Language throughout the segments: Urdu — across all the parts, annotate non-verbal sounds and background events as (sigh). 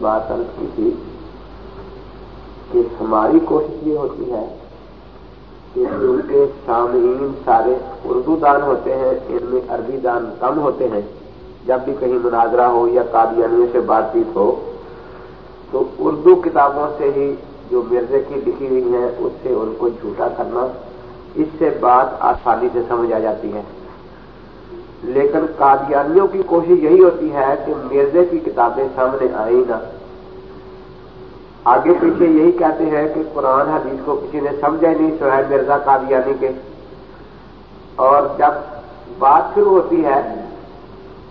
بات عرض کی تھی کہ ہماری کوشش یہ ہوتی ہے کہ کے سامعین سارے اردو دان ہوتے ہیں، ان میں عربی دان کم ہوتے ہیں۔ جب بھی کہیں مناظرہ ہو یا قادیانیوں سے بات چیت ہو، تو اردو کتابوں سے ہی جو مرزے کی لکھی ہوئی ہیں، اس سے ان کو جھوٹا کرنا، اس سے بات آسانی سے سمجھ آ جاتی ہے۔ لیکن قادیانیوں کی کوشش یہی ہوتی ہے کہ مرزے کی کتابیں سامنے آئیں نہ۔ آگے پیچھے یہی کہتے ہیں کہ قرآن حدیث کو کسی نے سمجھا نہیں، سہیل مرزا قادیانی کے۔ اور جب بات شروع ہوتی ہے،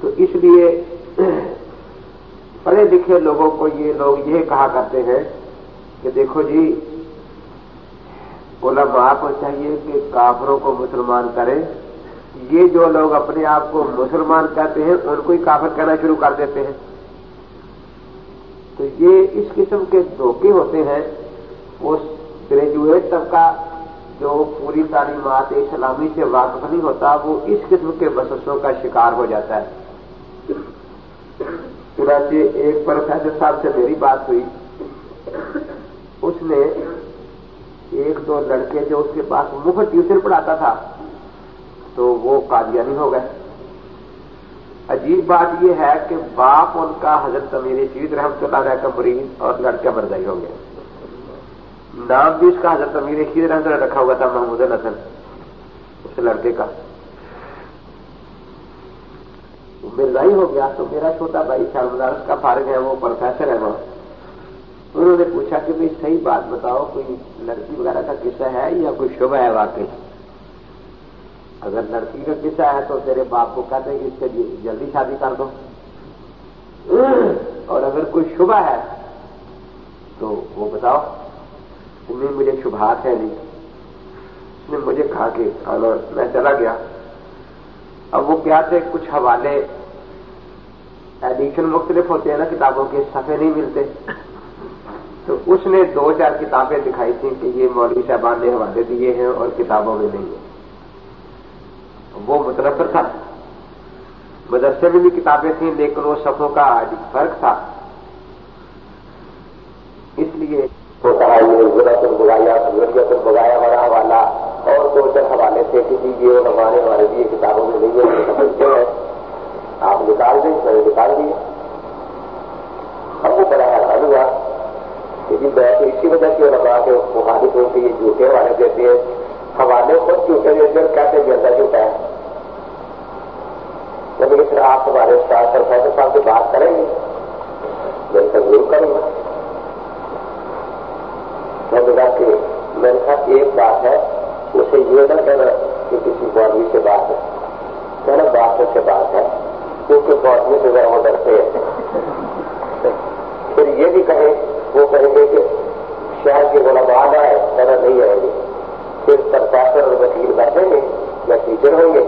تو اس لیے پڑھے لکھے لوگوں کو یہ لوگ یہ کہا کرتے ہیں کہ دیکھو جی علماء کو چاہیے کہ کافروں کو مسلمان کریں۔ یہ جو لوگ اپنے آپ کو مسلمان کہتے ہیں، ان کو ہی کافر کہنا شروع کر دیتے ہیں۔ تو یہ اس قسم کے دھوکے ہوتے ہیں وہ گریجویٹ طبقہ جو پوری تعلیمات اسلامی سے واقف نہیں ہوتا، وہ اس قسم کے بسسوں کا شکار ہو جاتا ہے۔ چنانچہ ایک پروفیسر صاحب سے میری بات ہوئی۔ اس نے ایک دو لڑکے جو اس کے پاس مفت ٹیوشن پڑھاتا تھا، تو وہ قادیانی ہو گئے۔ عجیب بات یہ ہے کہ باپ ان کا حضرت امیر شید رحمت اللہ علیہ کا مریض اور لڑکے مرزائی ہو گئے نام بھی اس کا حضرت امیر شید رحمت اللہ رکھا ہوا تھا، محمود الحسن، اس لڑکے کا۔ مرزائی ہو گیا تو میرا چھوٹا بھائی شارمدار کا فارغ ہے، وہ پروفیسر ہے وہاں انہوں نے پوچھا کہ بھائی صحیح بات بتاؤ، کوئی لڑکی وغیرہ کا قصہ ہے یا کوئی شبہ ہے واقعی؟ اگر لڑکی کا قصہ ہے تو تیرے باپ کو کہتے ہیں کہ اس سے جلدی شادی کر دو۔ اور اگر کوئی شبہ ہے تو وہ بتاؤ تمہیں مجھے شبہات ہے نہیں۔ اس نے مجھے کھا کے آنا میں چلا گیا۔ اب وہ کیا تھے؟ کچھ حوالے ایڈیشن مختلف ہوتے ہیں نا، کتابوں کے صفحے نہیں ملتے۔ تو اس نے دو چار کتابیں دکھائی تھیں کہ یہ مولوی صاحبان نے حوالے دیے ہیں اور کتابوں میں نہیں ہیں وہ متنفر تھا۔ مدرسے میں بھی کتابیں تھیں، لیکن وہ صفوں کا فرق تھا۔ اس لیے وہ کہا یہ ضرورت بگایا ضروریت بگایا بڑا والا اور دو چار حوالے سے کہ یہ ہمارے ہمارے لیے کتابوں میں نہیں ہے سمجھتے ہیں۔ آپ نکال دیں، میں نے نکال دیا۔ اب وہ بڑا حیران ہوا کہ میں تو اسی وجہ سے لگا کہ مخالف ہو کے یہ جھوٹے والے دیتے ہیں۔ حوالے خود جھوٹے دیتے کہتے جیسا جھوٹا ہے۔ لیکن پھر آپ ہمارے استاد پروفیسر صاحب سے بات کریں گے۔ میں ضرور کروں گا۔ میں نے کہا کہ میں نے کہا ایک بات ہے، اسے یہ نہ کہنا کہ کسی بوڈی سے بات ہے۔ کہنا بات سے بات ہے کیونکہ بوڈی سے ذرا وہ ڈرتے ہیں۔ پھر یہ بھی کہیں، وہ کہیں گے کہ شہر کے غلام آئے کہنا نہیں آئیں گے۔ پھر پروفیسر اور وکیل بیٹھیں گے یا ٹیچر ہوں گے۔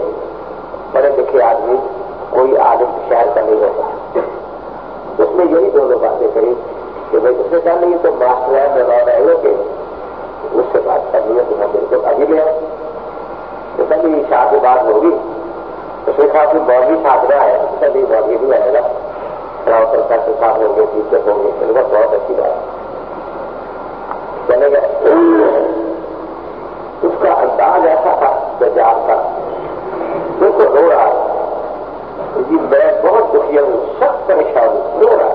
پڑھے لکھے آدمی، کوئی عادت شہر کا نہیں ہوتا۔ اس میں یہی دونوں باتیں کہی کہ بھائی، اس نے کہا نہیں تو ماسٹر ہے، میں رہے ہو کہ اس سے بات کرنی ہے تو میں بالکل ابھی لیا تو کبھی شاہ کی بات ہوگی۔ اس نے کہا کہ بوڈی چھاپنا ہے کبھی بوڈی بھی آئے گا راؤ سرکار ساتھ ہوں گے ٹیچر ہوں گے بہت اچھی بات چلے گئے اس کا انداز ایسا تھا ججاب کا بالکل رو رہا ہے۔ جی میں بہت دکھیا ہوں سب پریشان ہوں رو رہا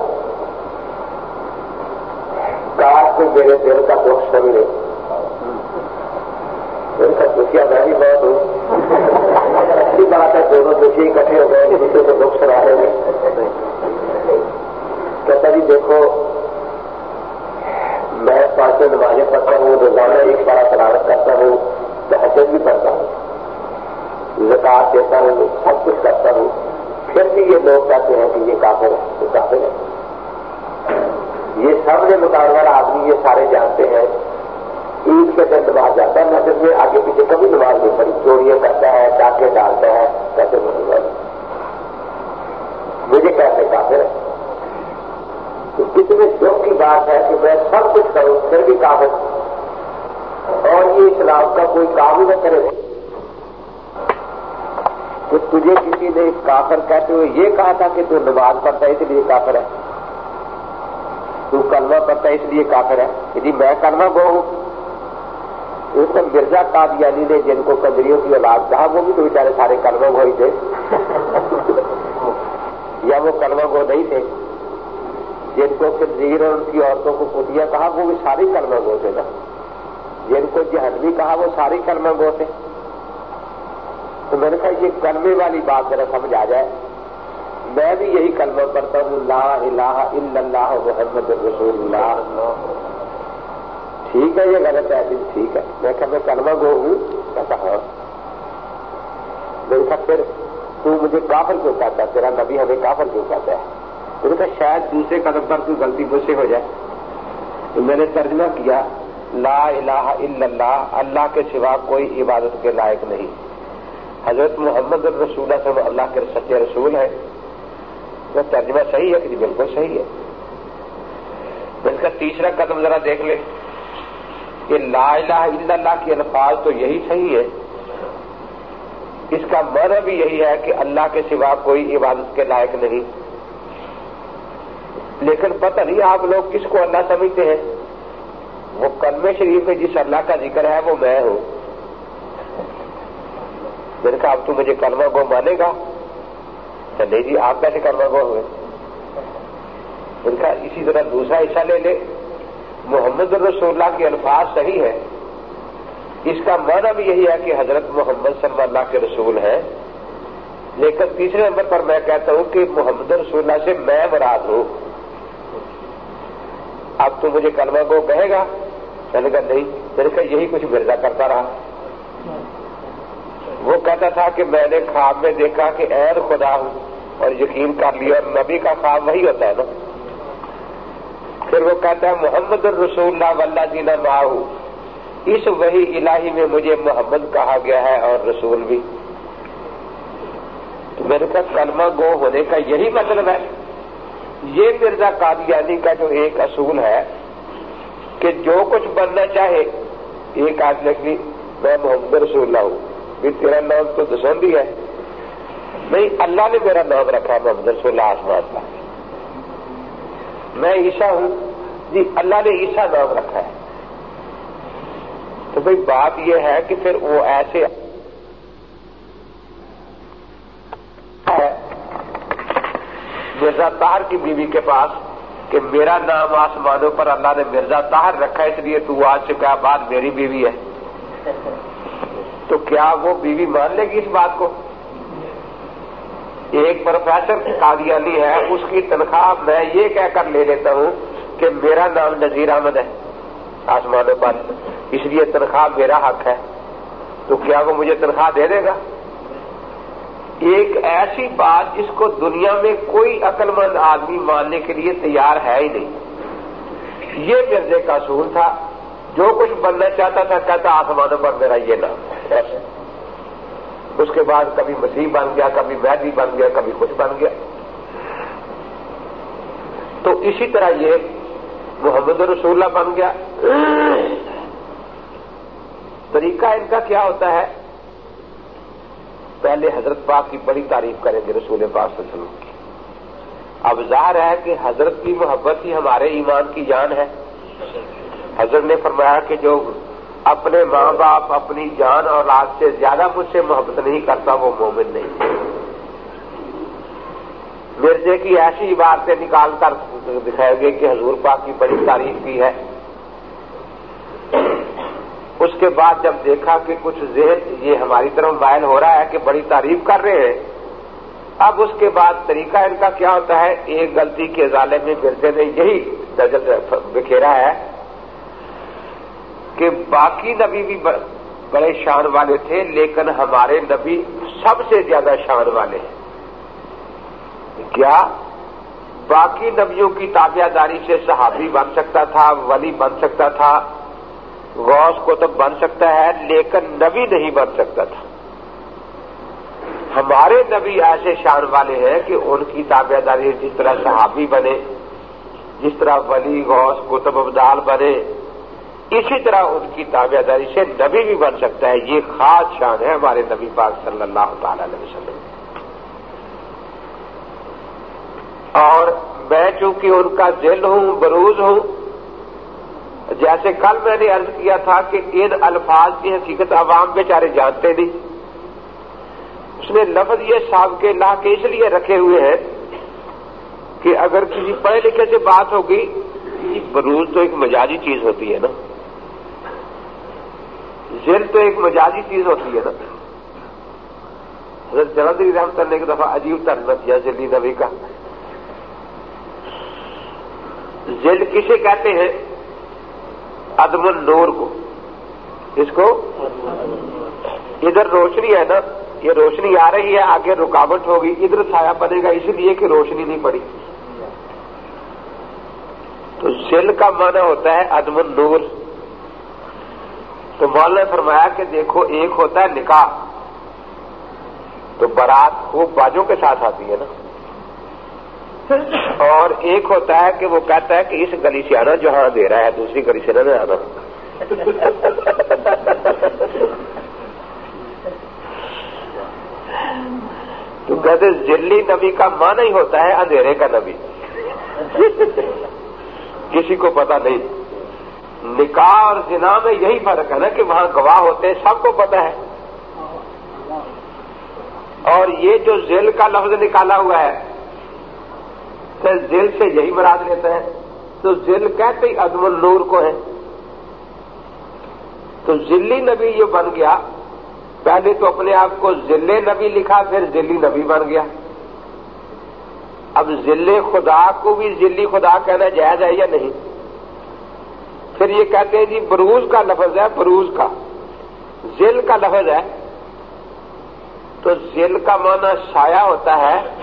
کاش کو میرے دل کا دکھ سمجھے دل کا دکھیا میں بھی بہت ہوں۔ اچھی بات ہے، دونوں دکھی اکٹھے ہو گئے، دوسرے کو دکھ سنا رہے ہیں۔ کہتا جی دیکھو، میں پانچوں نمازیں پڑھتا ہوں، روزانہ ایک بارہ تلاوت کرتا ہوں تحجد بھی پڑھتا ہوں۔ زکات دیتا ہوں، سب کچھ کرتا ہوں۔ پھر بھی یہ لوگ کہتے ہیں کہ یہ کافر ہے یہ کافر ہے یہ سب نے مطالبہ آدمی یہ سارے جانتے ہیں۔ ایک کے دن نماز جاتا ہے مسجد میں آگے پیچھے کبھی نماز نہیں پڑی چوریاں کرتا ہے، ڈاکے ڈالتا ہے کیسے مسلمان مجھے کیسے کافر ہے تو کتنے دکھ کی بات ہے کہ میں سب کچھ کروں، پھر بھی کافر اور یہ اسلام کا کوئی کام ہی نہ کرے۔ تو تجھے کسی نے کافر کہتے ہوئے یہ کہا تھا کہ تو نماز پڑھتا ہے اس لیے کافر ہے۔ تو کلمہ پڑھتا ہے اس لیے کافر ہے۔ یعنی میں کلمہ گو ہوں۔ اس میں مرزا قادیانی نے جن کو کندریوں کی اولاد کہا، وہ بھی تو بیچارے سارے کلمہ گو ہی تھے۔ یا وہ کلمہ گو نہیں تھے۔ جن کو کنزیر اور ان کی عورتوں کو کتیا کہا، وہ بھی ساری کلمہ گو تھے نا۔ جن کو جہنوی کہا، وہ ساری کلمہ گو تھے۔ تو میں نے کہا، یہ کلمے والی بات ذرا سمجھ آ جائے۔ میں بھی یہی کلمہ پڑھتا ہوں، لا الہ الا اللہ محمد رسول اللہ ٹھیک ہے، یہ غلط ہے دن ٹھیک ہے۔ میں کہ میں کلمہ گو ہوں، کہتا ہاں میں کہا پھر تو مجھے کافر کیوں کہتا ہے؟ تیرا نبی ہمیں کافر کیوں کہتا ہے؟ تو نے کہا، شاید دوسرے قدم پر کوئی غلطی مجھ سے ہو جائے۔ تو میں نے ترجمہ کیا، لا الہ الا اللہ اللہ کے سوا کوئی عبادت کے لائق نہیں۔ حضرت محمد الرسول سے اللہ کے سچے رسول ہے وہ ترجمہ صحیح ہے کہ جی بالکل صحیح ہے۔ اس کا تیسرا قدم ذرا دیکھ لیں۔ کہ لا الہ الا اللہ کے الفاظ تو یہی صحیح ہے۔ اس کا معنی بھی یہی ہے کہ اللہ کے سوا کوئی عبادت کے لائق نہیں۔ لیکن پتہ نہیں آپ لوگ کس کو اللہ سمجھتے ہیں۔ وہ کلم شریف میں جس اللہ کا ذکر ہے، وہ میں ہوں۔ میں نے کہا، اب تو مجھے کلمہ گو مانے گا۔ اچھا، نہیں جی آپ کیسے کلمہ گو ہوئے۔ میں نے کہا، اسی طرح دوسرا حصہ لے لے۔ محمد الرسول اللہ کے الفاظ صحیح ہے اس کا معنی بھی یہی ہے کہ حضرت محمد صلی اللہ کے رسول ہیں۔ لیکن تیسرے نمبر پر میں کہتا ہوں کہ محمد رسول اللہ سے میں مراد ہوں۔ اب تو مجھے کلمہ گو کہے گا۔ میں نے کہا، نہیں، میں نے کہا، یہی کچھ مرزا کرتا رہا۔ وہ کہتا تھا کہ میں نے خواب میں دیکھا کہ ایر خدا ہوں، اور یقین کر لیا، اور نبی کا خواب وہی ہوتا ہے نا۔ پھر وہ کہتا ہے، محمد الرسول اللہ ولہ دینا ماہ اس وہی الہی میں مجھے محمد کہا گیا ہے اور رسول بھی۔ تو میرے پاس کلمہ گو ہونے کا یہی مطلب ہے۔ یہ مرزا قادیانی کا جو ایک اصول ہے کہ جو کچھ بننا چاہے، ایک آدمی میں محمد رسول اللہ ہوں۔ تیرا نام تو دسوندی ہے۔ نہیں، اللہ نے میرا نام رکھا محمد رسول اللہ آسمان کا میں عیسا ہوں۔ جی اللہ نے عیسا نام رکھا ہے۔ تو بھائی، بات یہ ہے کہ پھر وہ ایسے مرزا تار کی بیوی کے پاس کہ میرا نام آسمانوں پر اللہ نے مرزا طاہر رکھا اس لیے تو آج سے کیا بات میری بیوی ہے۔ تو کیا وہ بیوی مان لے گی اس بات کو؟ ایک پروفیسر قادیانی ہے، اس کی تنخواہ میں یہ کہہ کر لے لیتا ہوں کہ میرا نام نذیر احمد ہے آسمانوں پر اس لیے تنخواہ میرا حق ہے۔ تو کیا وہ مجھے تنخواہ دے دے گا؟ ایک ایسی بات جس کو دنیا میں کوئی عقل مند آدمی ماننے کے لیے تیار ہے ہی نہیں۔ یہ مرزے کا اصول تھا۔ جو کچھ بننا چاہتا تھا، کہتا آسمانوں پر میرا یہ نام ہے۔ اس کے بعد کبھی مسیح بن گیا، کبھی مہدی بن گیا، کبھی کچھ بن گیا۔ تو اسی طرح یہ محمد رسول اللہ بن گیا۔ طریقہ ان کا کیا ہوتا ہے؟ پہلے حضرت پاک کی بڑی تعریف کریں گے رسول پاک صلی اللہ علیہ وسلم کی۔ اب ظاہر ہے کہ حضرت کی محبت ہی ہمارے ایمان کی جان ہے۔ حضرت نے فرمایا کہ جو اپنے ماں باپ اپنی جان اور آج سے زیادہ مجھ سے محبت نہیں کرتا، وہ مومن نہیں مرزے کی ایسی عبارتیں نکال کر دکھائیں گے کہ حضور پاک کی بڑی تعریف کی ہے۔ اس کے بعد جب دیکھا کہ کچھ ذہن، یہ ہماری طرف مائل ہو رہا ہے کہ بڑی تعریف کر رہے ہیں، اب اس کے بعد طریقہ ان کا کیا ہوتا ہے؟ ایک غلطی کے ازالے میں مرزے نے یہی درجن بکھیرا ہے کہ باقی نبی بھی بڑے شان والے تھے، لیکن ہمارے نبی سب سے زیادہ شان والے ہیں۔ کیا باقی نبیوں کی تابعہ داری سے صحابی بن سکتا تھا، ولی بن سکتا تھا؟ غوث کو تو بن سکتا ہے، لیکن نبی نہیں بن سکتا تھا۔ ہمارے نبی ایسے شان والے ہیں کہ ان کی تابع داری جس طرح صحابی بنے، جس طرح ولی، غوث کتب ابدال بنے اسی طرح ان کی تابع داری سے نبی بھی بن سکتا ہے۔ یہ خاص شان ہے ہمارے نبی پاک صلی اللہ تعالی علیہ وسلم۔ اور میں چونکہ ان کا دل ہوں، بروز ہوں، جیسے کل میں نے عرض کیا تھا کہ ان الفاظ کی حقیقت عوام بیچارے جانتے نہیں۔ اس نے لفظ یہ صاحب کے لا کے اس لیے رکھے ہوئے ہیں کہ اگر کسی پڑھے لکھے سے بات ہوگی بروز تو ایک مجازی چیز ہوتی ہے نا۔ ذل تو ایک مجازی چیز ہوتی ہے نا۔ حضرت جلدی رحمت اللہ ایک دفعہ عجیب ترنا کیا ذلی نبی کا۔ ذل کسے کہتے ہیں؟ عدم النور کو۔ اس کو ادھر روشنی ہے نا۔ یہ روشنی آ رہی ہے، آگے رکاوٹ ہوگی۔ ادھر چھایا بنے گا، اس لیے کہ روشنی نہیں پڑی۔ تو ذل کا معنی ہوتا ہے عدم النور۔ تو مولانا نے فرمایا کہ دیکھو، ایک ہوتا ہے نکاح۔ تو بارات خوب باجوں کے ساتھ آتی ہے نا۔ اور ایک ہوتا ہے کہ وہ کہتا ہے کہ اس گلی سے آنا جو دے رہا ہے، دوسری گلی سے نہ آنا تو کہتے ذلی نبی کا معنی ہی ہوتا ہے، اندھیرے کا نبی۔ کسی کو پتا نہیں۔ نکاح اور زنا میں یہی فرق ہے نا کہ وہاں گواہ ہوتے ہیں، سب کو پتا ہے۔ اور یہ جو ذیل کا لفظ نکالا ہوا ہے پھر ذیل سے یہی مراد لیتا ہے۔ تو ذیل کہتے ہی عدم النور کو ہے تو ذلی نبی یہ بن گیا۔ پہلے تو اپنے آپ کو ذل نبی لکھا، پھر ذلی نبی بن گیا۔ اب ذل خدا کو بھی ذلی خدا کہنا جائز ہے یا نہیں؟ پھر یہ کہتے ہیں جی بروز کا لفظ ہے، بروز کا۔ ذل کا لفظ ہے۔ تو ذل کا معنی سایہ ہوتا ہے۔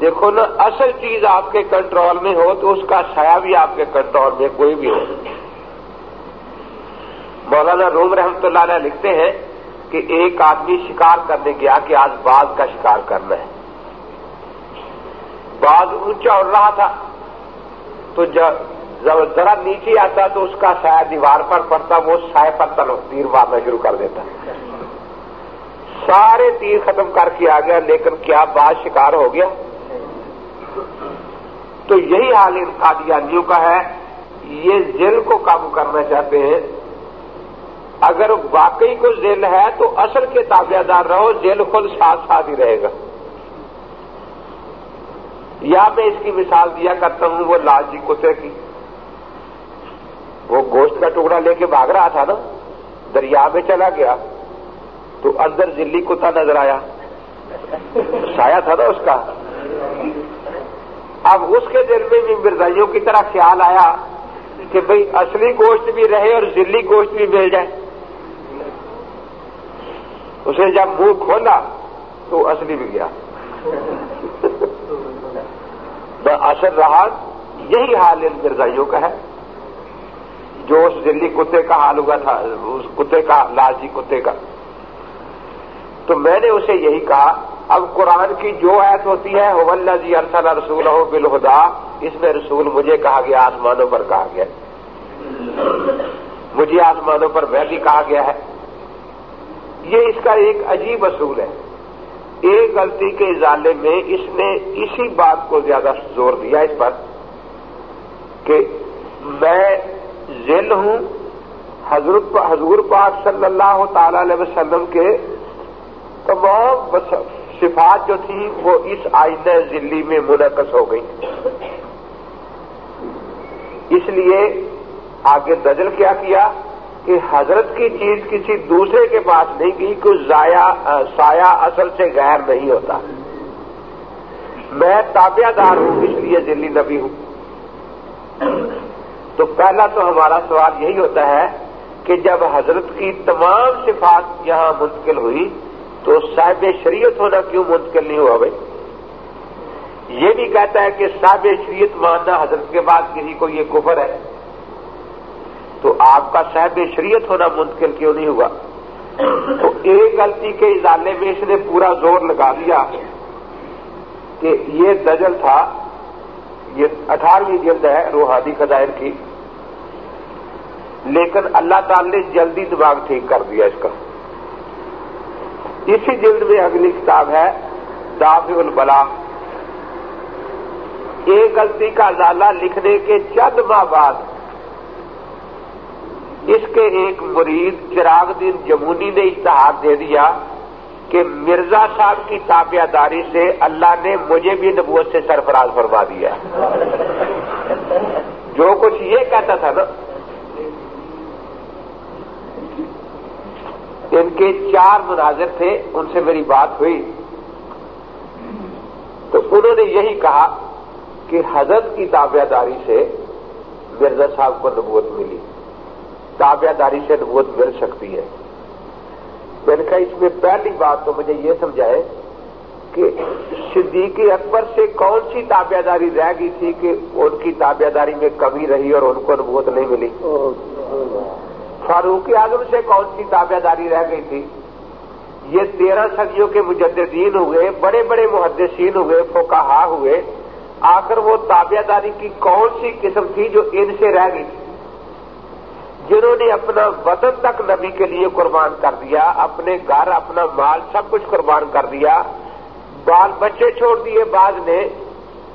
دیکھو نا، اصل چیز آپ کے کنٹرول میں ہو تو اس کا سایہ بھی آپ کے کنٹرول میں کوئی بھی ہو۔ مولانا روم رحمت اللہ علیہ لکھتے ہیں کہ ایک آدمی شکار کرنے گیا کہ آج باغ کا شکار کرنا ہے۔ باغ اونچا اڑ رہا تھا۔ تو جب ذرا نیچے آتا تو اس کا سایہ دیوار پر پڑتا، وہ سائے پر تل تیر مارنا شروع کر دیتا۔ سارے تیر ختم کر کے آ گیا، لیکن کیا بات شکار ہو گیا؟ تو یہی حال ان قادیانیوں کا ہے۔ یہ ذیل کو قابو کرنا چاہتے ہیں۔ اگر واقعی کو ذیل ہے تو اصل کے تابع دار رہو ذیل خود ساتھ ساتھ ہی رہے گا۔ یا میں اس کی مثال دیا کرتا ہوں، وہ لال جی کتے کی۔ وہ گوشت کا ٹکڑا لے کے بھاگ رہا تھا نا، دریا میں چلا گیا تو اندر ذلی کتا نظر آیا۔ سایہ تھا نا اس کا۔ اب اس کے دل میں بھی مرزائیوں کی طرح خیال آیا کہ بھئی اصلی گوشت بھی رہے اور ذلی گوشت بھی مل جائے۔ اسے جب منہ کھولا تو اصلی بھی گیا۔ اثر رہا، یہی حال ان مرزائیوں کا ہے۔ جو اس دلی کتے کا حال ہوا تھا، اس کتے کا، لالچی کتے کا۔ تو میں نے اسے یہی کہا، اب قرآن کی جو ایت ہوتی ہے اللہ جی ارسل رسول ہو بالخدا اس میں رسول مجھے کہا گیا، آسمانوں پر کہا گیا۔ مجھے آسمانوں پر وہ بھی کہا گیا ہے۔ یہ اس کا ایک عجیب اصول ہے۔ ایک غلطی کے ازالے میں اس نے اسی بات کو زیادہ زور دیا، اس پر کہ میں ذل ہوں، حضرت حضور پاک صلی اللہ تعالی علیہ وسلم کے تمام صفات جو تھی، وہ اس آئندہ ذلی میں منعقد ہو گئی۔ اس لیے آگے دجل کیا کیا کہ حضرت کی چیز کسی دوسرے کے پاس نہیں کی کہ سایہ اصل سے غیر نہیں ہوتا۔ میں تابعہ دار ہوں، اس لیے ذلی نبی ہوں۔ تو پہلا تو ہمارا سوال یہی ہوتا ہے کہ جب حضرت کی تمام صفات یہاں منتقل ہوئی تو صاحب شریعت ہونا کیوں منتقل نہیں ہوا بھائی؟ یہ بھی کہتا ہے کہ صاحب شریعت ماننا حضرت کے بعد کسی کو یہ کفر ہے۔ تو آپ کا صاحب شریعت ہونا منتقل کیوں نہیں ہوا؟ تو ایک غلطی کے ازالے میں اس نے پورا زور لگا دیا کہ یہ دجل تھا، یہ اٹھارہویں جلد ہے روحانی خزائن کی۔ لیکن اللہ تعالی نے جلدی دماغ ٹھیک کر دیا اس کا۔ اسی جلد میں اگلی کتاب ہے داف البلا ایک غلطی کا ازالہ لکھنے کے چند ماہ بعد اس کے ایک مرید چراغ دین جمونی نے اشتہار دے دیا کہ مرزا صاحب کی تابعہ داری سے اللہ نے مجھے بھی نبوت سے سرفراز فرما دیا۔ جو کچھ یہ کہتا تھا نا ان کے چار مناظر تھے، ان سے میری بات ہوئی۔ تو انہوں نے یہی کہا کہ حضرت کی تابعہ داری سے مرزا صاحب کو نبوت ملی۔ تابعہ داری سے نبوت مل سکتی ہے۔ میں نے کہا، اس میں پہلی بات تو مجھے یہ سمجھائے کہ صدیق اکبر سے کون سی تابعہ داری رہ گئی تھی کہ ان کی تابعہ داری میں کمی رہی اور ان کو نبوت نہیں ملی؟ فاروق اعظم سے کون سی تابعہ داری رہ گئی تھی؟ یہ تیرہ صدیوں کے مجددین ہوئے، بڑے بڑے محدثین ہوئے فوکہ ہوئے، آخر وہ تابعہ داری کی کون سی قسم تھی جو ان سے رہ گئی تھی؟ جنہوں نے اپنا وطن تک نبی کے لیے قربان کر دیا، اپنے گھر، اپنا مال، سب کچھ قربان کر دیا، بال بچے چھوڑ دیے بعد نے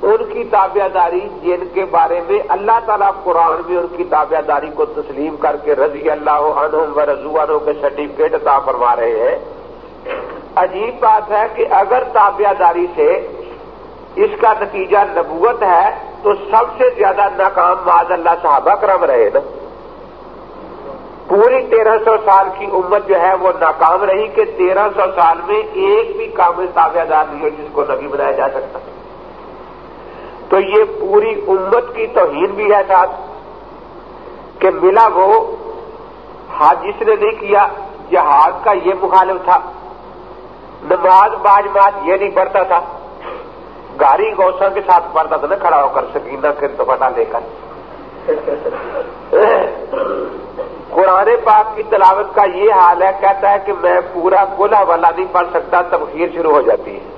ان کی تابعہ داری جن کے بارے میں اللہ تعالیٰ قرآن میں ان کی تابعہ داری کو تسلیم کر کے رضی اللہ عنہم و رضوانوں کے سرٹیفکیٹ عطا فرما رہے ہیں۔ عجیب بات ہے کہ اگر تابعہ داری سے اس کا نتیجہ نبوت ہے تو سب سے زیادہ ناکام معذ اللہ صحابہ کرم رہے نا۔ پوری تیرہ سو سال کی امت جو ہے وہ ناکام رہی کہ تیرہ سو سال میں ایک بھی کامل تابعہ دار نہیں ہو جس کو نبی بنایا جا سکتا۔ تو یہ پوری امت کی توہین بھی ہے ساتھ، کہ ملا وہ حج جس نے نہیں کیا جہاز کا یہ مخالف تھا۔ نماز باج ماج یہ نہیں پڑھتا تھا۔ گاڑی گوسا کے ساتھ پڑھتا تھا نا کھڑا ہو کر سکینہ کے دوپٹا لے کر۔ قرآن پاک کی تلاوت کا یہ حال ہے، کہتا ہے کہ میں پورا گلا والا نہیں پڑھ سکتا، تبخیر شروع ہو جاتی ہے۔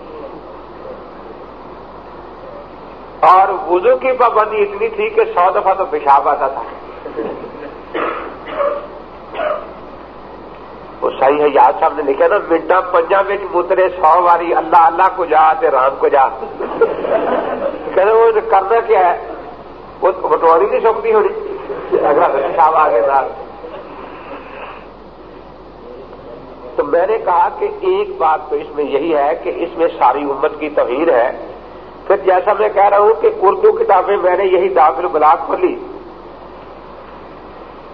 اور وضو کی پابندی اتنی تھی کہ سو دفعہ تو پیشاب آتا تھا۔ وہ صحیح ہے، یاد صاحب نے لکھا نا منٹا پنجا میں مترے سو واری اللہ اللہ کو جا رام کو جا۔ کہ وہ کرنا کیا ہے؟ وہ بٹواری نہیں سکتی ہونی اگر پیشاب آگے نہ تو میں نے کہا کہ ایک بات تو اس میں یہی ہے کہ اس میں ساری امت کی توہیر ہے۔ پھر جیسا میں کہہ رہا ہوں کہ اردو کتابیں میں نے یہی داخل بلاک کھولی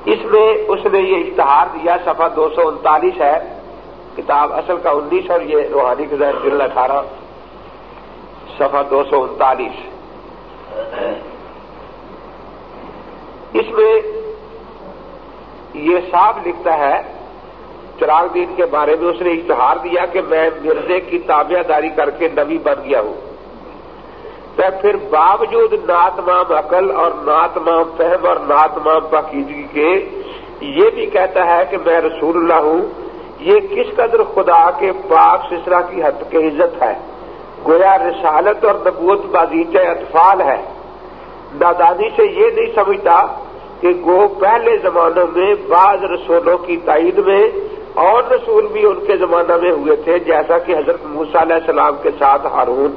اس میں اس نے یہ اشتہار دیا، صفحہ دو سو انتالیس ہے، کتاب اصل کا انیس اور یہ روحانی کے ذہن دل اٹھارہ۔ صفحہ دو سو انتالیس۔ اس میں یہ صاف لکھتا ہے، چراغ دین کے بارے میں اس نے اشتہار دیا کہ میں مرزے کی تابعہ داری کر کے نبی بن گیا ہوں۔ تو پھر باوجود ناتمام عقل اور ناتمام فہم اور ناتمام پاکیزگی کے یہ بھی کہتا ہے کہ میں رسول اللہ ہوں، یہ کس قدر خدا کے پاک سسرا کی حد کی عزت ہے؟ گویا رسالت اور نبوت بازیچہ اطفال ہے۔ نادانی سے یہ نہیں سمجھتا کہ گو پہلے زمانوں میں بعض رسولوں کی تائید میں اور رسول بھی ان کے زمانہ میں ہوئے تھے، جیسا کہ حضرت موسیٰ علیہ السلام کے ساتھ ہارون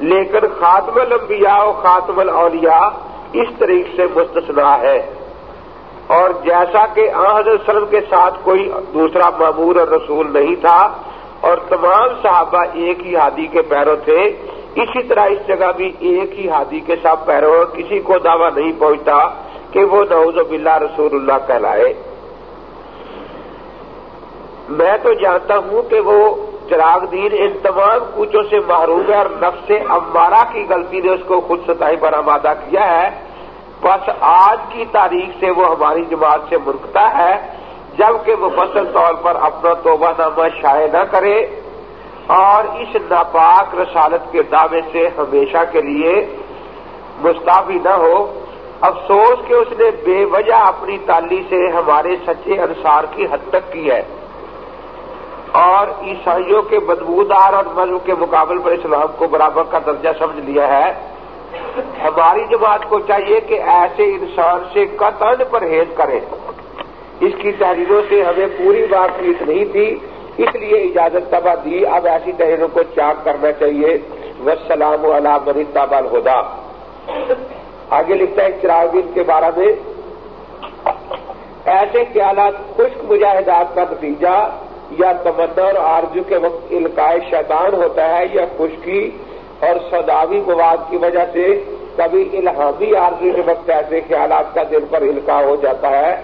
لیکن خاتم الانبیاء و خاتم الاولیاء اس طریقے سے مستثنا ہے۔ اور جیسا کہ حضرت وسلم کے ساتھ کوئی دوسرا معمور اور رسول نہیں تھا اور تمام صحابہ ایک ہی ہادی کے پیروں تھے، اسی طرح اس جگہ بھی ایک ہی ہادی کے ساتھ پیروں کسی کو دعویٰ نہیں پہنچتا کہ وہ نعوذ باللہ رسول اللہ کہلائے۔ میں تو جانتا ہوں کہ وہ چراغ دین ان تمام کوچوں سے محروم ہے اور نفس امارہ کی غلطی نے اس کو خود ستائی پر آمادہ کیا ہے۔ بس آج کی تاریخ سے وہ ہماری جماعت سے مرکتا ہے، جبکہ مفصل طور پر اپنا توبہ نامہ شائع نہ کرے۔ اور اس ناپاک رسالت کے دعوے سے ہمیشہ کے لیے مستعفی نہ ہو۔ افسوس کہ اس نے بے وجہ اپنی تالی سے ہمارے سچے انصار کی حد تک کی ہے۔ اور عیسائیوں کے بدبودار اور مذہب کے مقابل پر اسلام کو برابر کا درجہ سمجھ لیا ہے۔ ہماری جماعت کو چاہیے کہ ایسے انسان سے قطن پرہیز کریں۔ اس کی تحریروں سے ہمیں پوری بات چیت نہیں تھی، اس لیے اجازت تباہ دی۔ اب ایسی تحریروں کو چاک کرنا چاہیے۔ وسلام علام تابال ہودا آگے لکھتا ہے چراغین کے بارے میں۔ ایسے خیالات خشک مجاہدات کا نتیجہ۔ یا تمنا اور آرزو کے وقت القائے شیطان ہوتا ہے یا خشکی اور سداوی مواد کی وجہ سے کبھی الہامی آرزو کے وقت ایسے خیالات کا دل پر الکا ہو جاتا ہے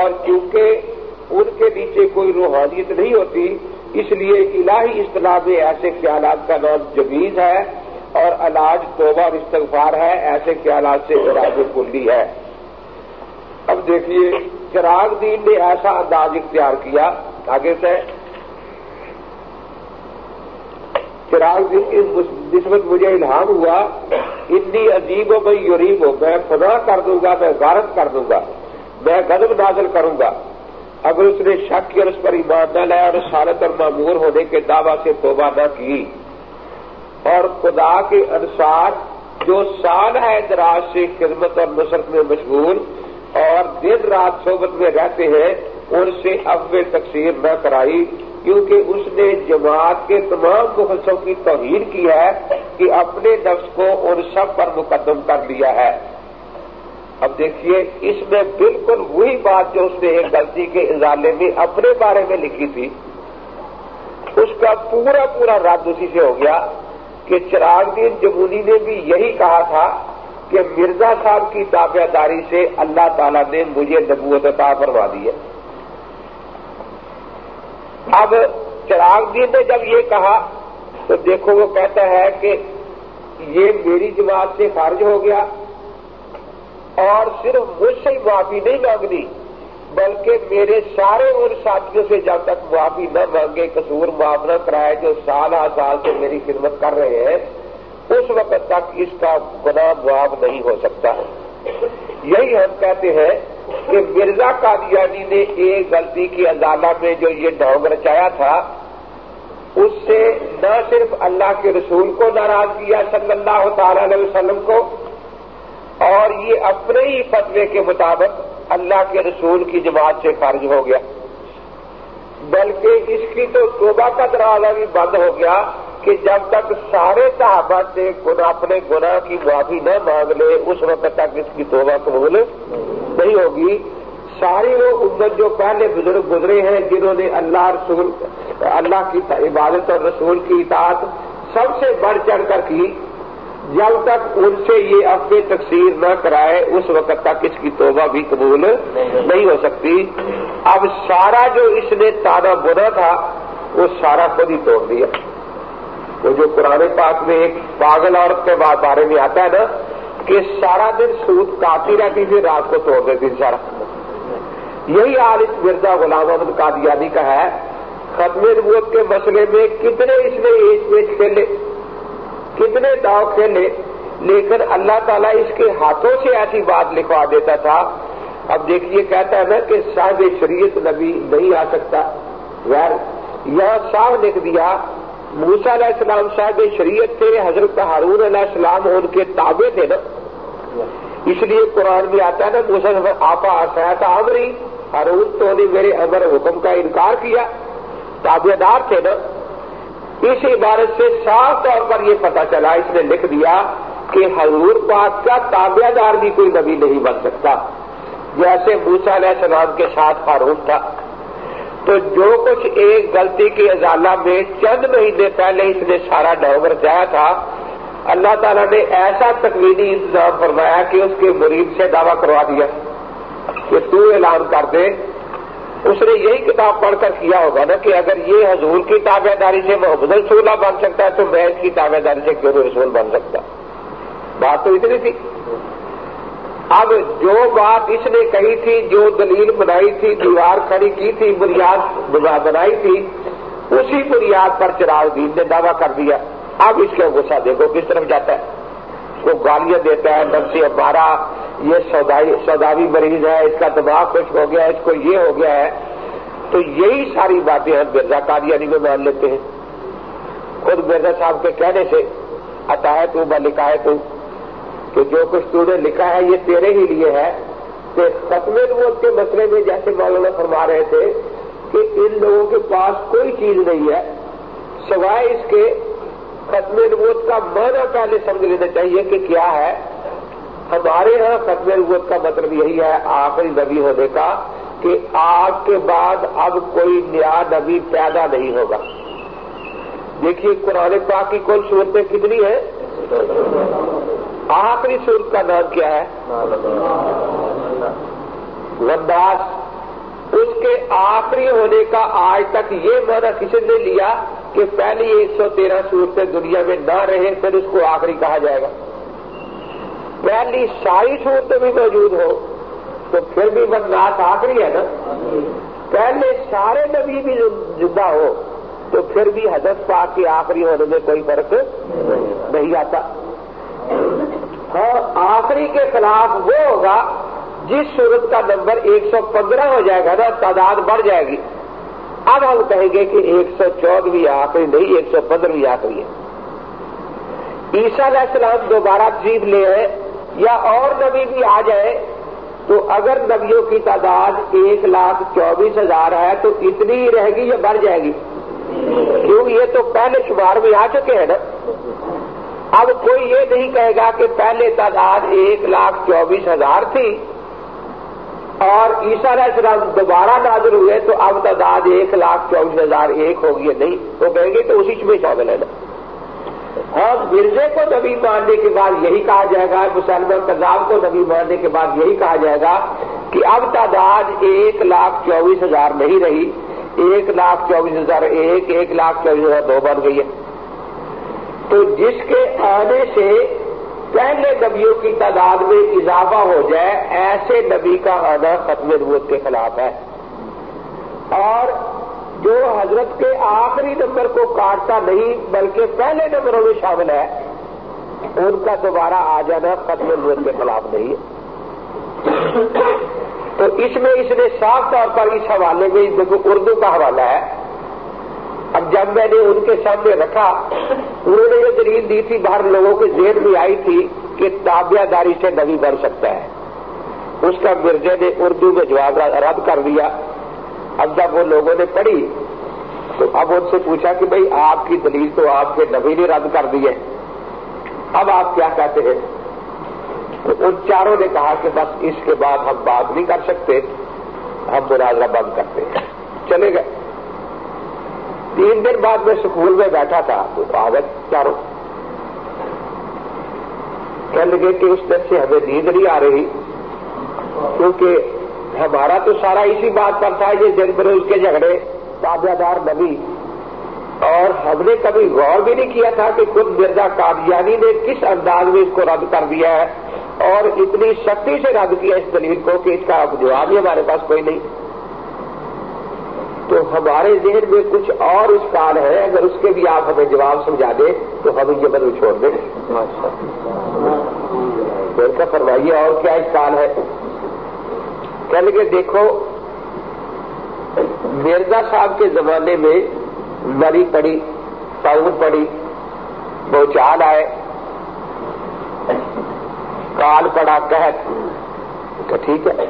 اور کیونکہ ان کے نیچے کوئی روحانیت نہیں ہوتی، اس لیے الہی اصطلاح میں ایسے خیالات کا نام جمیز ہے اور علاج توبہ اور استغفار ہے، ایسے خیالات سے علاج کلی ہے۔ اب دیکھیے، چراغ دین نے ایسا انداز اختیار کیا آگے سے چراغ دین کی نسبت مجھے الہام ہوا اتنی عجیب ہو میں یوریب ہو میں خدا کر دوں گا، میں غارت کر دوں گا، میں غضب نازل کروں گا۔ اگر اس نے شک کیا اس پر ایمان نہ لایا اور سالت اور معمور ہونے کے دعوی سے توبہ نہ کی، اور خدا کے انسار جو سال ہے دراز سے خدمت اور نصرت میں مشغول اور دن رات صحبت میں رہتے ہیں ان سے اب تقسیم نہ کرائی، کیونکہ اس نے جماعت کے تمام مخلصوں کی توہین کی ہے کہ اپنے نفس کو ان سب پر مقدم کر لیا ہے۔ اب دیکھیے، اس میں بالکل وہی بات جو اس نے ایک غلطی کے ازالے میں اپنے بارے میں لکھی تھی۔ اس کا پورا پورا رد اسی سے ہو گیا کہ چراغ دین جمونی نے بھی یہی کہا تھا کہ مرزا صاحب کی تابع داری سے اللہ تعالیٰ نے مجھے نبوت عطا کروا دی ہے۔ اب چراغ دین نے جب یہ کہا تو دیکھو وہ کہتا ہے کہ یہ میری جماعت سے خارج ہو گیا اور صرف مجھ سے ہی معافی نہیں مانگنی، بلکہ میرے سارے ان ساتھیوں سے جب تک معافی نہ مانگے، قصور معاف نہ کرائے جو سال ہر سال سے میری خدمت کر رہے ہیں، اس وقت تک اس کا گناہ معاف نہیں ہو سکتا۔ یہی ہم کہتے ہیں کہ مرزا قادیانی نے ایک غلطی کی عدالت میں جو یہ ڈھونگ رچایا تھا، اس سے نہ صرف اللہ کے رسول کو ناراض کیا صلی اللہ تعالی علیہ وسلم کو، اور یہ اپنے ہی فتوے کے مطابق اللہ کے رسول کی جماعت سے خارج ہو گیا۔ بلکہ اس کی تو توبہ کا دروازہ بھی بند ہو گیا۔ کہ جب تک سارے صحابہ سے گنا اپنے گناہ کی معافی نہ مانگ لے، اس وقت تک اس کی توبہ قبول نہیں ہوگی۔ ساری وہ امت جو پہلے بزرگ گزرے ہیں، جنہوں نے اللہ رسول، اللہ کی عبادت اور رسول کی اطاعت سب سے بڑھ چڑھ کر کی، جب تک ان سے یہ اپنے تقسیر نہ کرائے، اس وقت تک اس کی توبہ بھی قبول نہیں ہو سکتی۔ اب سارا جو اس نے تانا بنا تھا، وہ سارا خود ہی توڑ دیا۔ وہ جو پرانے پاک میں ایک پاگل عورت کے بارے میں آتا ہے نا کہ سارا دن سود کاٹتی رہتی تھی، رات کو توڑ دیتی سارا۔ یہی عالم مرزا غلام احمد قادیانی کا ہے۔ ختم نبوت کے مسئلے میں کتنے اس نے ایج پیج کھیلے کتنے داؤ کھیلے لیکن اللہ تعالیٰ اس کے ہاتھوں سے ایسی بات لکھوا دیتا تھا۔ اب دیکھیے، کہتا ہے نا کہ صاحب شریعت نبی نہیں آ سکتا۔ غیر، یہاں صاحب لکھ دیا موسا علیہ السلام صاحب شریعت تھے حضرت ہارون علیہ السلام ان کے تابع تھے نا۔ اس لیے قرآن بھی آتا ہے نا موسا آپا آسایا تھا امری ہارون تو نے میرے امر حکم کا انکار کیا تابے دار تھے نا۔ اس عبارت سے صاف طور پر یہ پتا چلا، اس نے لکھ دیا کہ حضور پاک کا تابع دار بھی کوئی نبی نہیں بن سکتا۔ جیسے موسا علیہ السلام کے ساتھ فاروق تھا۔ تو جو کچھ ایک غلطی کی ازالہ میں چند مہینے پہلے اس نے سارا ڈوگر جایا تھا، اللہ تعالیٰ نے ایسا تکوینی انتظام فرمایا کہ اس کے مریض سے دعویٰ کروا دیا۔ کہ تو اعلان کر دے۔ اس نے یہی کتاب پڑھ کر کیا ہوگا نا کہ اگر یہ حضور کی تابے داری سے محمد رسولہ بن سکتا ہے تو میں اس کی تابے داری سے کیوں رسول بن سکتا؟ بات تو اتنی تھی۔ اب جو بات اس نے کہی تھی، جو دلیل بنائی تھی، دیوار کھڑی کی تھی، بنیاد بنائی تھی، اسی بنیاد پر چراغ دین نے دعویٰ کر دیا۔ اب اس کا غصہ دیکھو کس طرف جاتا ہے۔ اس کو گالیاں دیتا ہے نفسی ہمارا یہ سوداوی مریض ہے، اس کا دماغ کچھ ہو گیا ہے اس کو یہ ہو گیا ہے۔ تو یہی ساری باتیں ہم مرزا قادیانی میں مان لیتے ہیں۔ خود مرزا صاحب کے کہنے سے، عطا ہے تو لکھا ہے تو۔ کہ جو کچھ تو نے لکھا ہے یہ تیرے ہی لیے ہے کہ ختم نبوت کے مسئلے میں جیسے مولانا فرما رہے تھے کہ ان لوگوں کے پاس کوئی چیز نہیں ہے، سوائے اس کے ختم نبوت کا معنی پہلے سمجھ لینا چاہیے کہ کیا ہے۔ ہمارے ہاں ختم نبوت کا مطلب یہی ہے، آخری نبی ہونے کا، کہ آپ کے بعد اب کوئی نیا نبی پیدا نہیں ہوگا۔ دیکھیے قرآن پاک کی کل صورتیں کتنی ہیں؟ آخری صورت کا نام کیا ہے؟ ونداس اس کے آخری ہونے کا آج تک یہ معنی کسی نے لیا کہ پہلی ایک سو تیرہ صورتیں دنیا میں نہ رہے پھر اس کو آخری کہا جائے گا۔ پہلی ساری صورتیں بھی موجود ہو تو پھر بھی ونداس آخری ہے نا؟ پہلے سارے نبی بھی زندہ ہو تو پھر بھی حضرت پاک کے آخری ہونے میں کوئی فرق نہیں آتا۔ ہاں آخری کے خلاف وہ ہوگا جس صورت کا نمبر ایک سو پندرہ ہو جائے گا نا، تعداد بڑھ جائے گی۔ اب ہم کہیں گے کہ ایک سو چودہویں آخری نہیں، ایک سو پندرہویں آخری ہے۔ عیسیٰ علیہ السلام دوبارہ تشریف لے آئے یا اور نبی بھی آ جائے، تو اگر نبیوں کی تعداد ایک لاکھ چوبیس ہزار ہے، تو اتنی ہی رہے گی یا بڑھ جائے گی؟ کیوں؟ یہ تو پہلے شمار میں آ چکے ہیں نا۔ اب کوئی یہ نہیں کہے گا کہ پہلے تعداد ایک لاکھ چوبیس ہزار تھی اور عیسیٰ علیہ السلام دوبارہ نازل ہوئے تو اب تعداد ایک لاکھ چوبیس ہزار ایک ہوگی نہیں؟ تو کہیں گے تو اسی میں شامل ہے نا اور مرزے کو نبی ماننے کے بعد یہی کہا جائے گا مسلمان کذاب کو نبی ماننے کے بعد یہی کہا جائے گا کہ اب تعداد ایک لاکھ چوبیس ہزار نہیں رہی۔ ایک لاکھ چوبیس ہزار ایک ایک لاکھ چوبیس ہزار دو بن گئی ہے۔ تو جس کے آنے سے پہلے نبیوں کی تعداد میں اضافہ ہو جائے، ایسے نبی کا آنا ختم نبوت کے خلاف ہے۔ اور جو حضرت کے آخری نمبر کو کاٹتا نہیں، بلکہ پہلے نمبروں میں شامل ہے، ان کا دوبارہ آ جانا ختم نبوت کے خلاف نہیں ہے۔ تو اس میں اس نے صاف طور پر اس حوالے میں دیکھو اردو کا حوالہ ہے۔ اب جب میں نے ان کے سامنے رکھا، انہوں نے یہ دلیل دی تھی، باہر لوگوں کے ذہن میں آئی تھی کہ تابعہ داری سے نبی بن سکتا ہے۔ اس کا مرزے نے اردو میں جواب رد کر دیا۔ اب جب وہ لوگوں نے پڑھی، تو اب ان سے پوچھا کہ بھئی آپ کی دلیل تو آپ کے نبی نے رد کر دی ہے۔ اب آپ کیا کہتے ہیں؟ تو ان چاروں نے کہا کہ بس اس کے بعد ہم بات نہیں کر سکتے، ہم مناظرہ بند کرتے ہیں۔ چلے گئے۔ تین دن بعد میں سکول میں بیٹھا تھا، تو آگت چاروں۔ کہنے لگے کہ اس دن سے ہمیں نیند نہیں آ رہی، کیونکہ ہمارا تو سارا اسی بات پر تھا، یہ جن بروز کے جھگڑے تابعہ دار نبی۔ اور ہم نے کبھی غور بھی نہیں کیا تھا کہ خود مرزا قادیانی نے کس انداز میں اس کو رد کر دیا ہے، اور اتنی سختی سے رد کیا اس دلیل کو کہ اس کا جواب ہی ہمارے پاس کوئی نہیں۔ تو ہمارے ذہن میں کچھ اور اس کال ہے اگر اس کے بھی آپ ہمیں جواب سمجھا دیں تو ہم یہ بدل چھوڑ دیں۔ کا فرمائیے اور کیا اس کال ہے؟ کہنے کے دیکھو مرزا صاحب کے زمانے میں مری پڑی پاؤ پڑی بوچال آئے۔ کال پڑا کہ ٹھیک ہے۔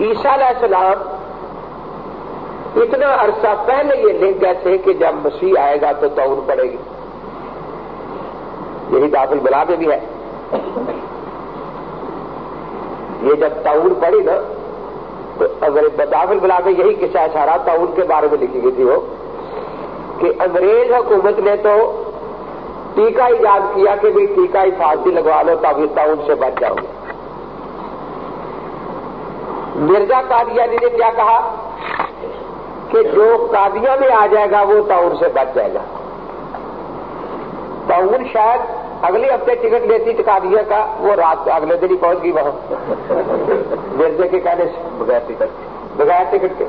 عیسیٰ علیہ السلام اتنا عرصہ پہلے یہ لکھ گئے تھے کہ جب مسیح آئے گا تو تعاون پڑے گی۔ یہی داخل بلا میں بھی ہے۔ یہ جب تعاون پڑی نا، تو اگر داخل بلا میں یہی قصہ اشارہ تعاون کے بارے میں لکھی گئی تھی وہ، کہ انگریز حکومت نے تو ٹیکہ ایجاد کیا کہ بھی ٹیکہ ہی لگوا لو تاکہ تعاون سے بچ جاؤ۔ گے مرزا قادیانی جی نے کیا کہا کہ جو قادیاں میں آ جائے گا وہ تعاون سے بچ جائے گا۔ تعاون شاید اگلے ہفتے ٹکٹ لیتی قادیہ کا، وہ رات اگلے دن ہی پہنچ گئی وہاں۔ مرزے کے کہنے سے بغیر ٹکٹ بغیر ٹکٹ کے۔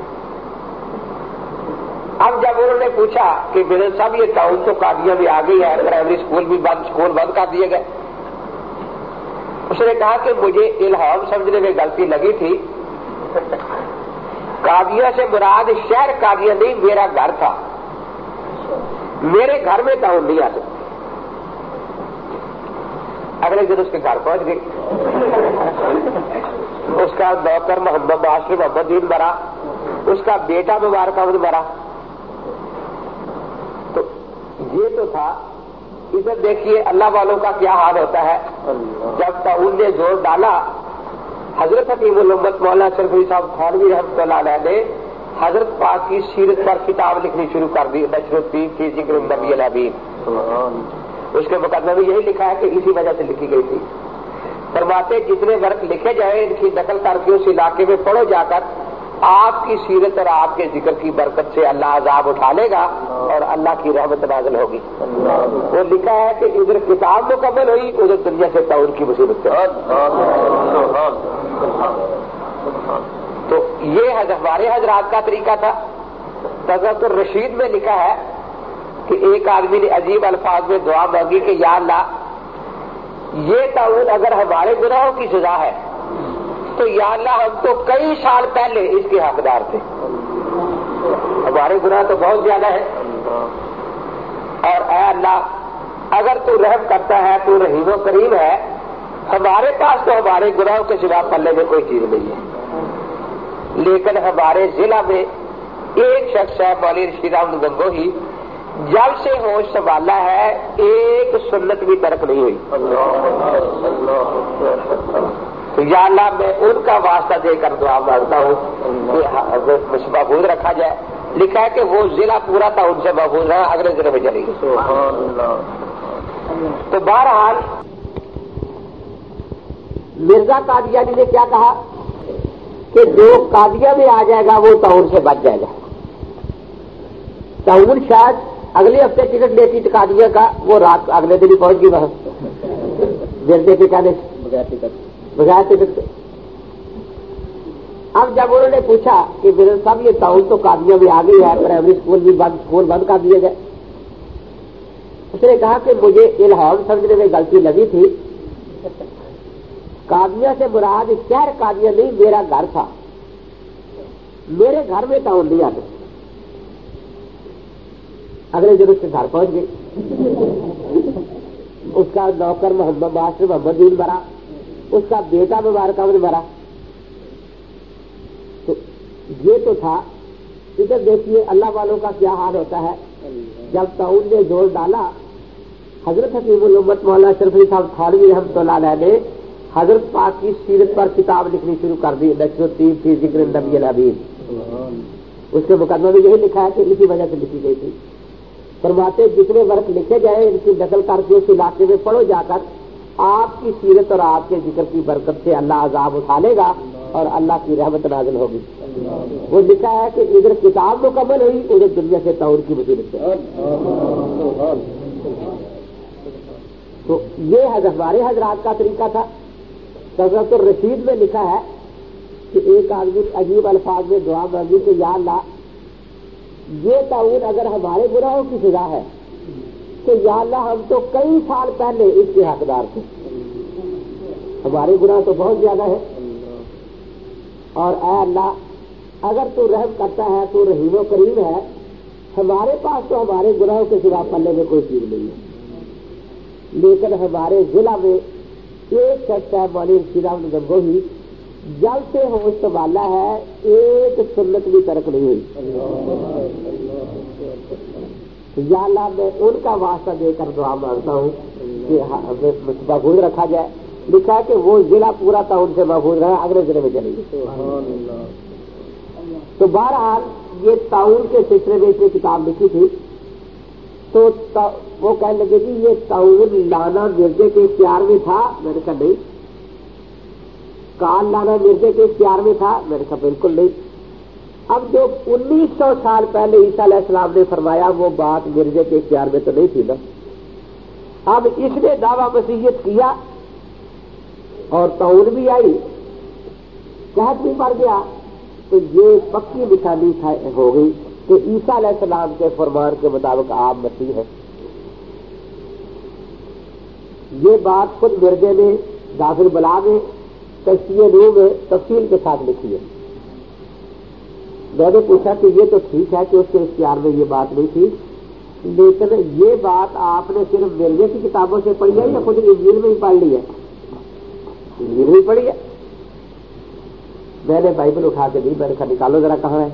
اب جب انہوں نے پوچھا کہ میرے صاحب یہ ٹاؤن تو قادیاں بھی آ گئی ہے، پرائمری اسکول بھی بند اسکول بند کر دیے گئے۔ اس نے کہا کہ مجھے الہام سمجھنے میں غلطی لگی تھی۔ کادیا سے مراد شہر کادیا نہیں، میرا گھر تھا۔ میرے گھر میں ٹاؤن نہیں آ سکتی اگلے دن اس کے گھر پہنچ گئی۔ اس کا نوکر محمد معاشر محمد دین مرا۔ اس کا بیٹا مبارک احمد مرا۔ تو یہ تو تھا۔ ادھر دیکھیے اللہ والوں کا کیا حال ہوتا ہے۔ جب تعاون نے زور ڈالا حضرت حکیم الامت مولانا شرفی صاحب خانوی رحمۃ اللہ علیہ نے حضرت پاک کی سیرت پر کتاب لکھنی شروع کر دی نشر الدین کی ذکر النبی العبید اس کے مقدمے میں یہی لکھا ہے کہ اسی وجہ سے لکھی گئی تھی۔ فرماتے جتنے ورق لکھے جائیں ان کی نقل کر کے اس علاقے میں پڑھو جا کر آپ کی سیرت اور آپ کے ذکر کی برکت سے اللہ عذاب اٹھا لے گا اور اللہ کی رحمت نازل ہوگی۔ وہ لکھا ہے کہ ادھر کتاب مکمل ہوئی، ادھر دنیا سے تعاون کی مصیبت تو یہ ہمارے حضرات کا طریقہ تھا۔ تذکر الرشید میں لکھا ہے کہ ایک آدمی نے عجیب الفاظ میں دعا مانگی کہ یا اللہ، یہ تعاون اگر ہمارے گناہوں کی سزا ہے تو یا اللہ ہم تو کئی سال پہلے اس کے حقدار تھے۔ ہمارے گناہ تو بہت زیادہ ہے۔ اور اے اللہ، اگر تو رحم کرتا ہے، تو رحیم و کریم ہے، ہمارے پاس تو ہمارے گناہوں کے سوا پلے میں کوئی چیز نہیں ہے۔ لیکن ہمارے ضلع میں ایک شخص ہے مولی رشید احمد گنگوہی جب سے ہوش سنبھالا ہے، ایک سنت بھی ترک نہیں ہوئی۔ یا اللہ میں ان کا واسطہ دے کر دعا مانگتا ہوں کہ محفوظ رکھا جائے۔ لکھا ہے کہ وہ ضلع پورا تھا، ان سے محفوظ ہے اگلے ضلع میں چلے گی تو بہرحال مرزا قادیانی جی نے کیا کہا؟ کہ جو قادیا میں آ جائے گا، وہ ٹاؤن سے بچ جائے گا۔ ٹاؤن شاید اگلے ہفتے ٹکٹ لیتی قادیا کا، وہ رات اگلے دن ہی پہنچ گئی وہاں۔ مرزے کے کہنے بغیر ٹکٹ بغیر ٹکٹ اب جب انہوں نے پوچھا کہ میرے صاحب، یہ ٹاؤن تو کادیاں بھی آ گئی ہے پرائمری اسکول بھی بند اسکول بند کر دیے گئے۔ اس نے کہا کہ مجھے الہام سمجھنے میں غلطی لگی تھی۔ کادیا سے مراد شہر کادیا نہیں، میرا گھر تھا۔ میرے گھر میں ٹاؤن نہیں آتے۔ اگلے دن اس کے گھر پہنچ گئی اس کا نوکر محمد باشر محمد دین بڑا اس کا بیٹا مبارک نے مرا تو یہ تو تھا۔ ادھر دیکھیے اللہ والوں کا کیا حال ہوتا ہے۔ جب تعاون نے زور ڈالا، حضرت حکیم الامت مولانا شرفی صاحب تھانوی رحمۃ اللہ علیہ نے حضرت پاک کی سیرت پر کتاب لکھنی شروع کر دی نشر الدین تھی ذکر نبی العبید اس کے مقدمے میں یہی لکھا ہے کہ اسی وجہ سے لکھی گئی تھی۔ فرماتے جتنے ورق لکھے جائیں ان کی نقل کر کے اس علاقے میں پڑھو جا کر آپ کی سیرت اور آپ کے ذکر کی برکت سے اللہ عذاب اٹھا لے گا اور اللہ کی رحمت نازل ہوگی۔ وہ لکھا ہے کہ ادھر کتاب مکمل ہوئی، ادھر دنیا سے طور کی مصیبت تو یہ ہمارے حضرات کا طریقہ تھا۔ حضرت الرشید میں لکھا ہے کہ ایک آدمی عجیب الفاظ میں دعا مانگی کہ یا اللہ، یہ تعاون اگر ہمارے گناہوں کی سزا ہے کہ یا اللہ ہم تو کئی سال پہلے اس کے حقدار تھے۔ ہمارے گناہ تو بہت زیادہ ہے اور اے اللہ، اگر تو رحم کرتا ہے، تو رحیم و کریم ہے۔ ہمارے پاس تو ہمارے گناہوں کے سوا پلے میں کوئی چیز نہیں ہے۔ لیکن ہمارے ضلع میں ایک شخص ہے مولی رام گنگوہی۔ جب سے ہوش سنبھالا ہے، ایک سنت بھی ترک نہیں ہوئی۔ یا اللہ میں ان کا واسطہ دے کر دعا مانگتا ہوں کہ محفوظ رکھا جائے۔ لکھا ہے کہ وہ ضلع پورا تھا ان سے محفوظ رہا اگلے ضلع میں چلے گی تو بہرحال یہ تعاون کے سلسلے میں اس نے کتاب لکھی تھی۔ تو وہ کہنے لگے کہ یہ تعاون لانا مرزے کے اختیار میں تھا۔ میں نے کہا نہیں۔ کال لانا مرزے کے اختیار میں تھا۔ میں نے کہا بالکل نہیں۔ اب جو انیس سو سال پہلے عیسیٰ علیہ السلام نے فرمایا وہ بات مرزے کے اختیار میں تو نہیں تھی نا۔ اب اس نے دعوی مسیحت کیا اور تعون بھی آئی۔ قحط بھی مر گیا تو یہ پکی نشانی ہو گئی کہ عیسیٰ علیہ السلام کے فرمان کے مطابق آپ مسیح ہے یہ بات خود مرزے نے داخل بلا میں کشتی نو میں تفصیل کے ساتھ لکھی ہے۔ میں نے پوچھا کہ یہ تو ٹھیک ہے کہ اس کے اختیار میں یہ بات نہیں تھی، لیکن یہ بات آپ نے صرف مرزے کی کتابوں سے پڑھی ہے یا خود انجیل میں ہی پڑھ لی ہے؟ انجیل میں پڑھی ہے۔ میں نے بائبل اٹھا کے دی، میں نے کہا نکالو ذرا کہاں ہے؟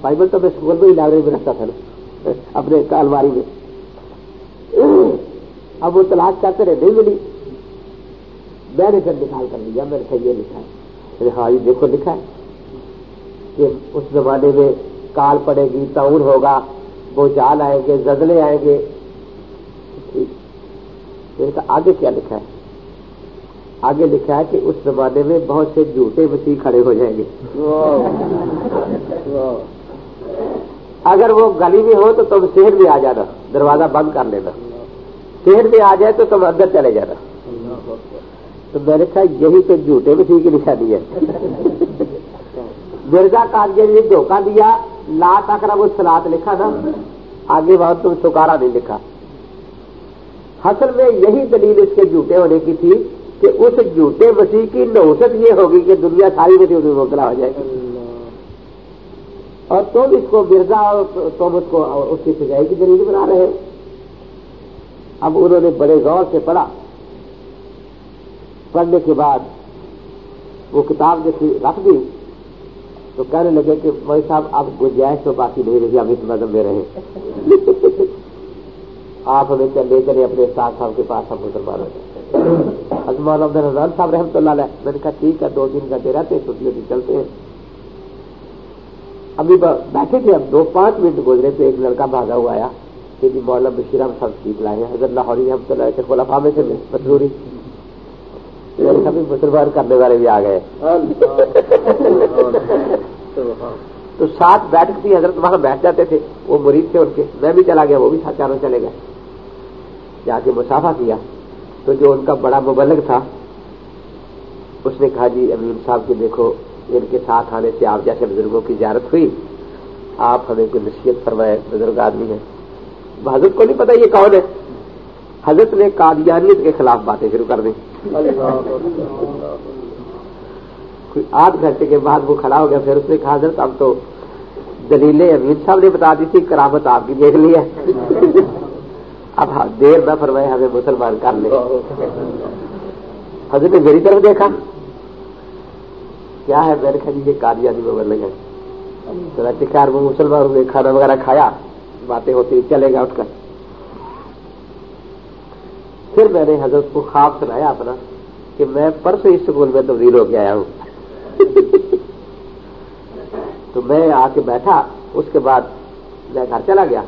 بائبل تو میں اسکول میں ہی لائبریری میں رکھتا تھا نا، اپنے الماری میں۔ اب وہ تلاش کرتے رہے، نہیں ملی۔ میں نے پھر نکال کر لیا میں نے کہا یہ لکھا ہے۔ ہاں یہ دیکھو لکھا ہے۔ کہ اس زمانے میں کال پڑے گی، تعاون ہوگا، وہ جال آئیں گے زدلے آئیں گے۔ آگے کیا لکھا ہے؟ آگے لکھا ہے کہ اس زمانے میں بہت سے جھوٹے مسیح کھڑے ہو جائیں گے۔ اگر وہ گلی میں ہو تو تم شہر میں آ جانا، دروازہ بند کر لینا۔ شہر میں آ جائے تو تم اندر چلے جانا۔ تو میں نے کہا، یہی تو جھوٹے مسیح کی نشانی ہے۔ مرزا کاج نے دھوکہ دیا، لا تک وہ سلاد لکھا تھا۔ آگے بہت تم سکارا نہیں لکھا۔ حصل میں یہی دلیل اس کے جھوٹے ہونے کی تھی کہ اس جھوٹے مسیح کی نوسط یہ ہوگی کہ دنیا ساری مسیح مبتلا ہو جائے گی۔ اور تم اس کو مرزا تم اس کو اس کی سجائی کی دلیل بنا رہے ہو۔ اب انہوں نے بڑے غور سے پڑھا۔ پڑھنے کے بعد وہ کتاب جیسی رکھ دی۔ تو کہنے لگے کہ بھائی صاحب اب گنجائش تو باقی نہیں رہی اب اس مذہب میں رہے۔ (laughs) آپ ہمیں لے چلے اپنے استاد صاحب کے پاس ہم مسلمان ہو ازمان عبد الرحمان صاحب رحمۃ اللہ علیہ میں نے کہا ٹھیک ہے دو دن کا دے رہتے چھٹیوں چلتے ہیں۔ ابھی بیٹھے تھے اب دو پانچ منٹ گزرے تو ایک لڑکا بھاگا ہوا آیا کہ جی مولانا بشیر ہم سب سیکھ لائے ہیں۔ حضرت لاہوری ہم تو لائے خلافا میں سے مسروری سبھی مسلمان کرنے والے بھی آ گئے۔ تو ساتھ بیٹھ تھی حضرت وہاں بیٹھ جاتے تھے، وہ مریض تھے ان کے۔ میں بھی چلا گیا، وہ بھی ساتھ چاروں چلے گئے۔ جا کے مسافہ کیا۔ تو جو ان کا بڑا مبلک تھا، اس نے کہا جی امین صاحب کی دیکھو، ان کے ساتھ آنے سے آپ جیسے بزرگوں کی زیارت ہوئی۔ آپ ہمیں کوئی نصیحت فرمائے، بزرگ آدمی ہیں۔ حضرت کو نہیں پتا یہ کون ہے۔ حضرت نے قادیانیت کے خلاف باتیں شروع کر دی آدھ گھنٹے کے بعد وہ کھڑا ہو گیا، پھر اس نے کہا، حضرت، اب تو دلیل امین صاحب نے بتا دی تھی، کرامت آپ کی دیکھ لی ہے۔ اب ہاں، دیر نہ فرمائے ہمیں مسلمان کر لے۔ حضرت نے میری طرف دیکھا۔ کیا ہے؟ میں نے کہا جی یہ جی کاریانی میں بن لگا خیر وہ مسلمان ہوئے کھانا وغیرہ کھایا۔ باتیں ہوتی چلے گا اٹھ کر۔ پھر میں نے حضرت کو خواب سنایا اپنا کہ میں پرسوں اس سکول میں تبدیل ہو کے آیا ہوں۔ (laughs) تو میں آ کے بیٹھا، اس کے بعد میں گھر چلا گیا۔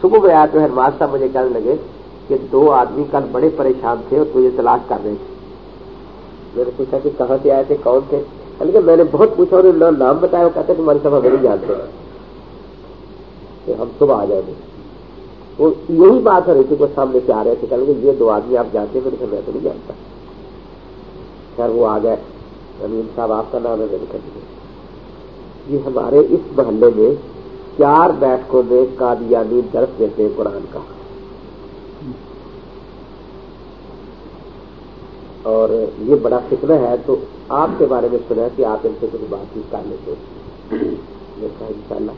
صبح میں آیا تو ہر صاحب مجھے کہنے لگے کہ دو آدمی کل بڑے پریشان تھے اور تجھے تلاش کر رہے تھے۔ میں نے پوچھا کہ کہاں سے آئے تھے، کون تھے؟ لیکن میں نے بہت پوچھا، انہوں نے نام بتایا، وہ کہتے تمہاری سب ہمیں نہیں جانتے۔ ہم صبح آ جائیں گے۔ وہ یہی بات ہو رہی تھی وہ سامنے سے آ رہے تھے کہ یہ دو آدمی آپ جانتے ہیں میں تو نہیں جانتا۔ خیر وہ آ گئے۔ امین صاحب آپ کا نام ہے میرے کر یہ ہمارے اس محلے میں چار بیٹھکوں میں قادیانی درس دیتے ہیں قرآن کا۔ اور یہ بڑا فکر ہے، تو آپ کے بارے میں سنا کہ آپ ان سے کچھ بات چیت کر لیتے ان شاء اللہ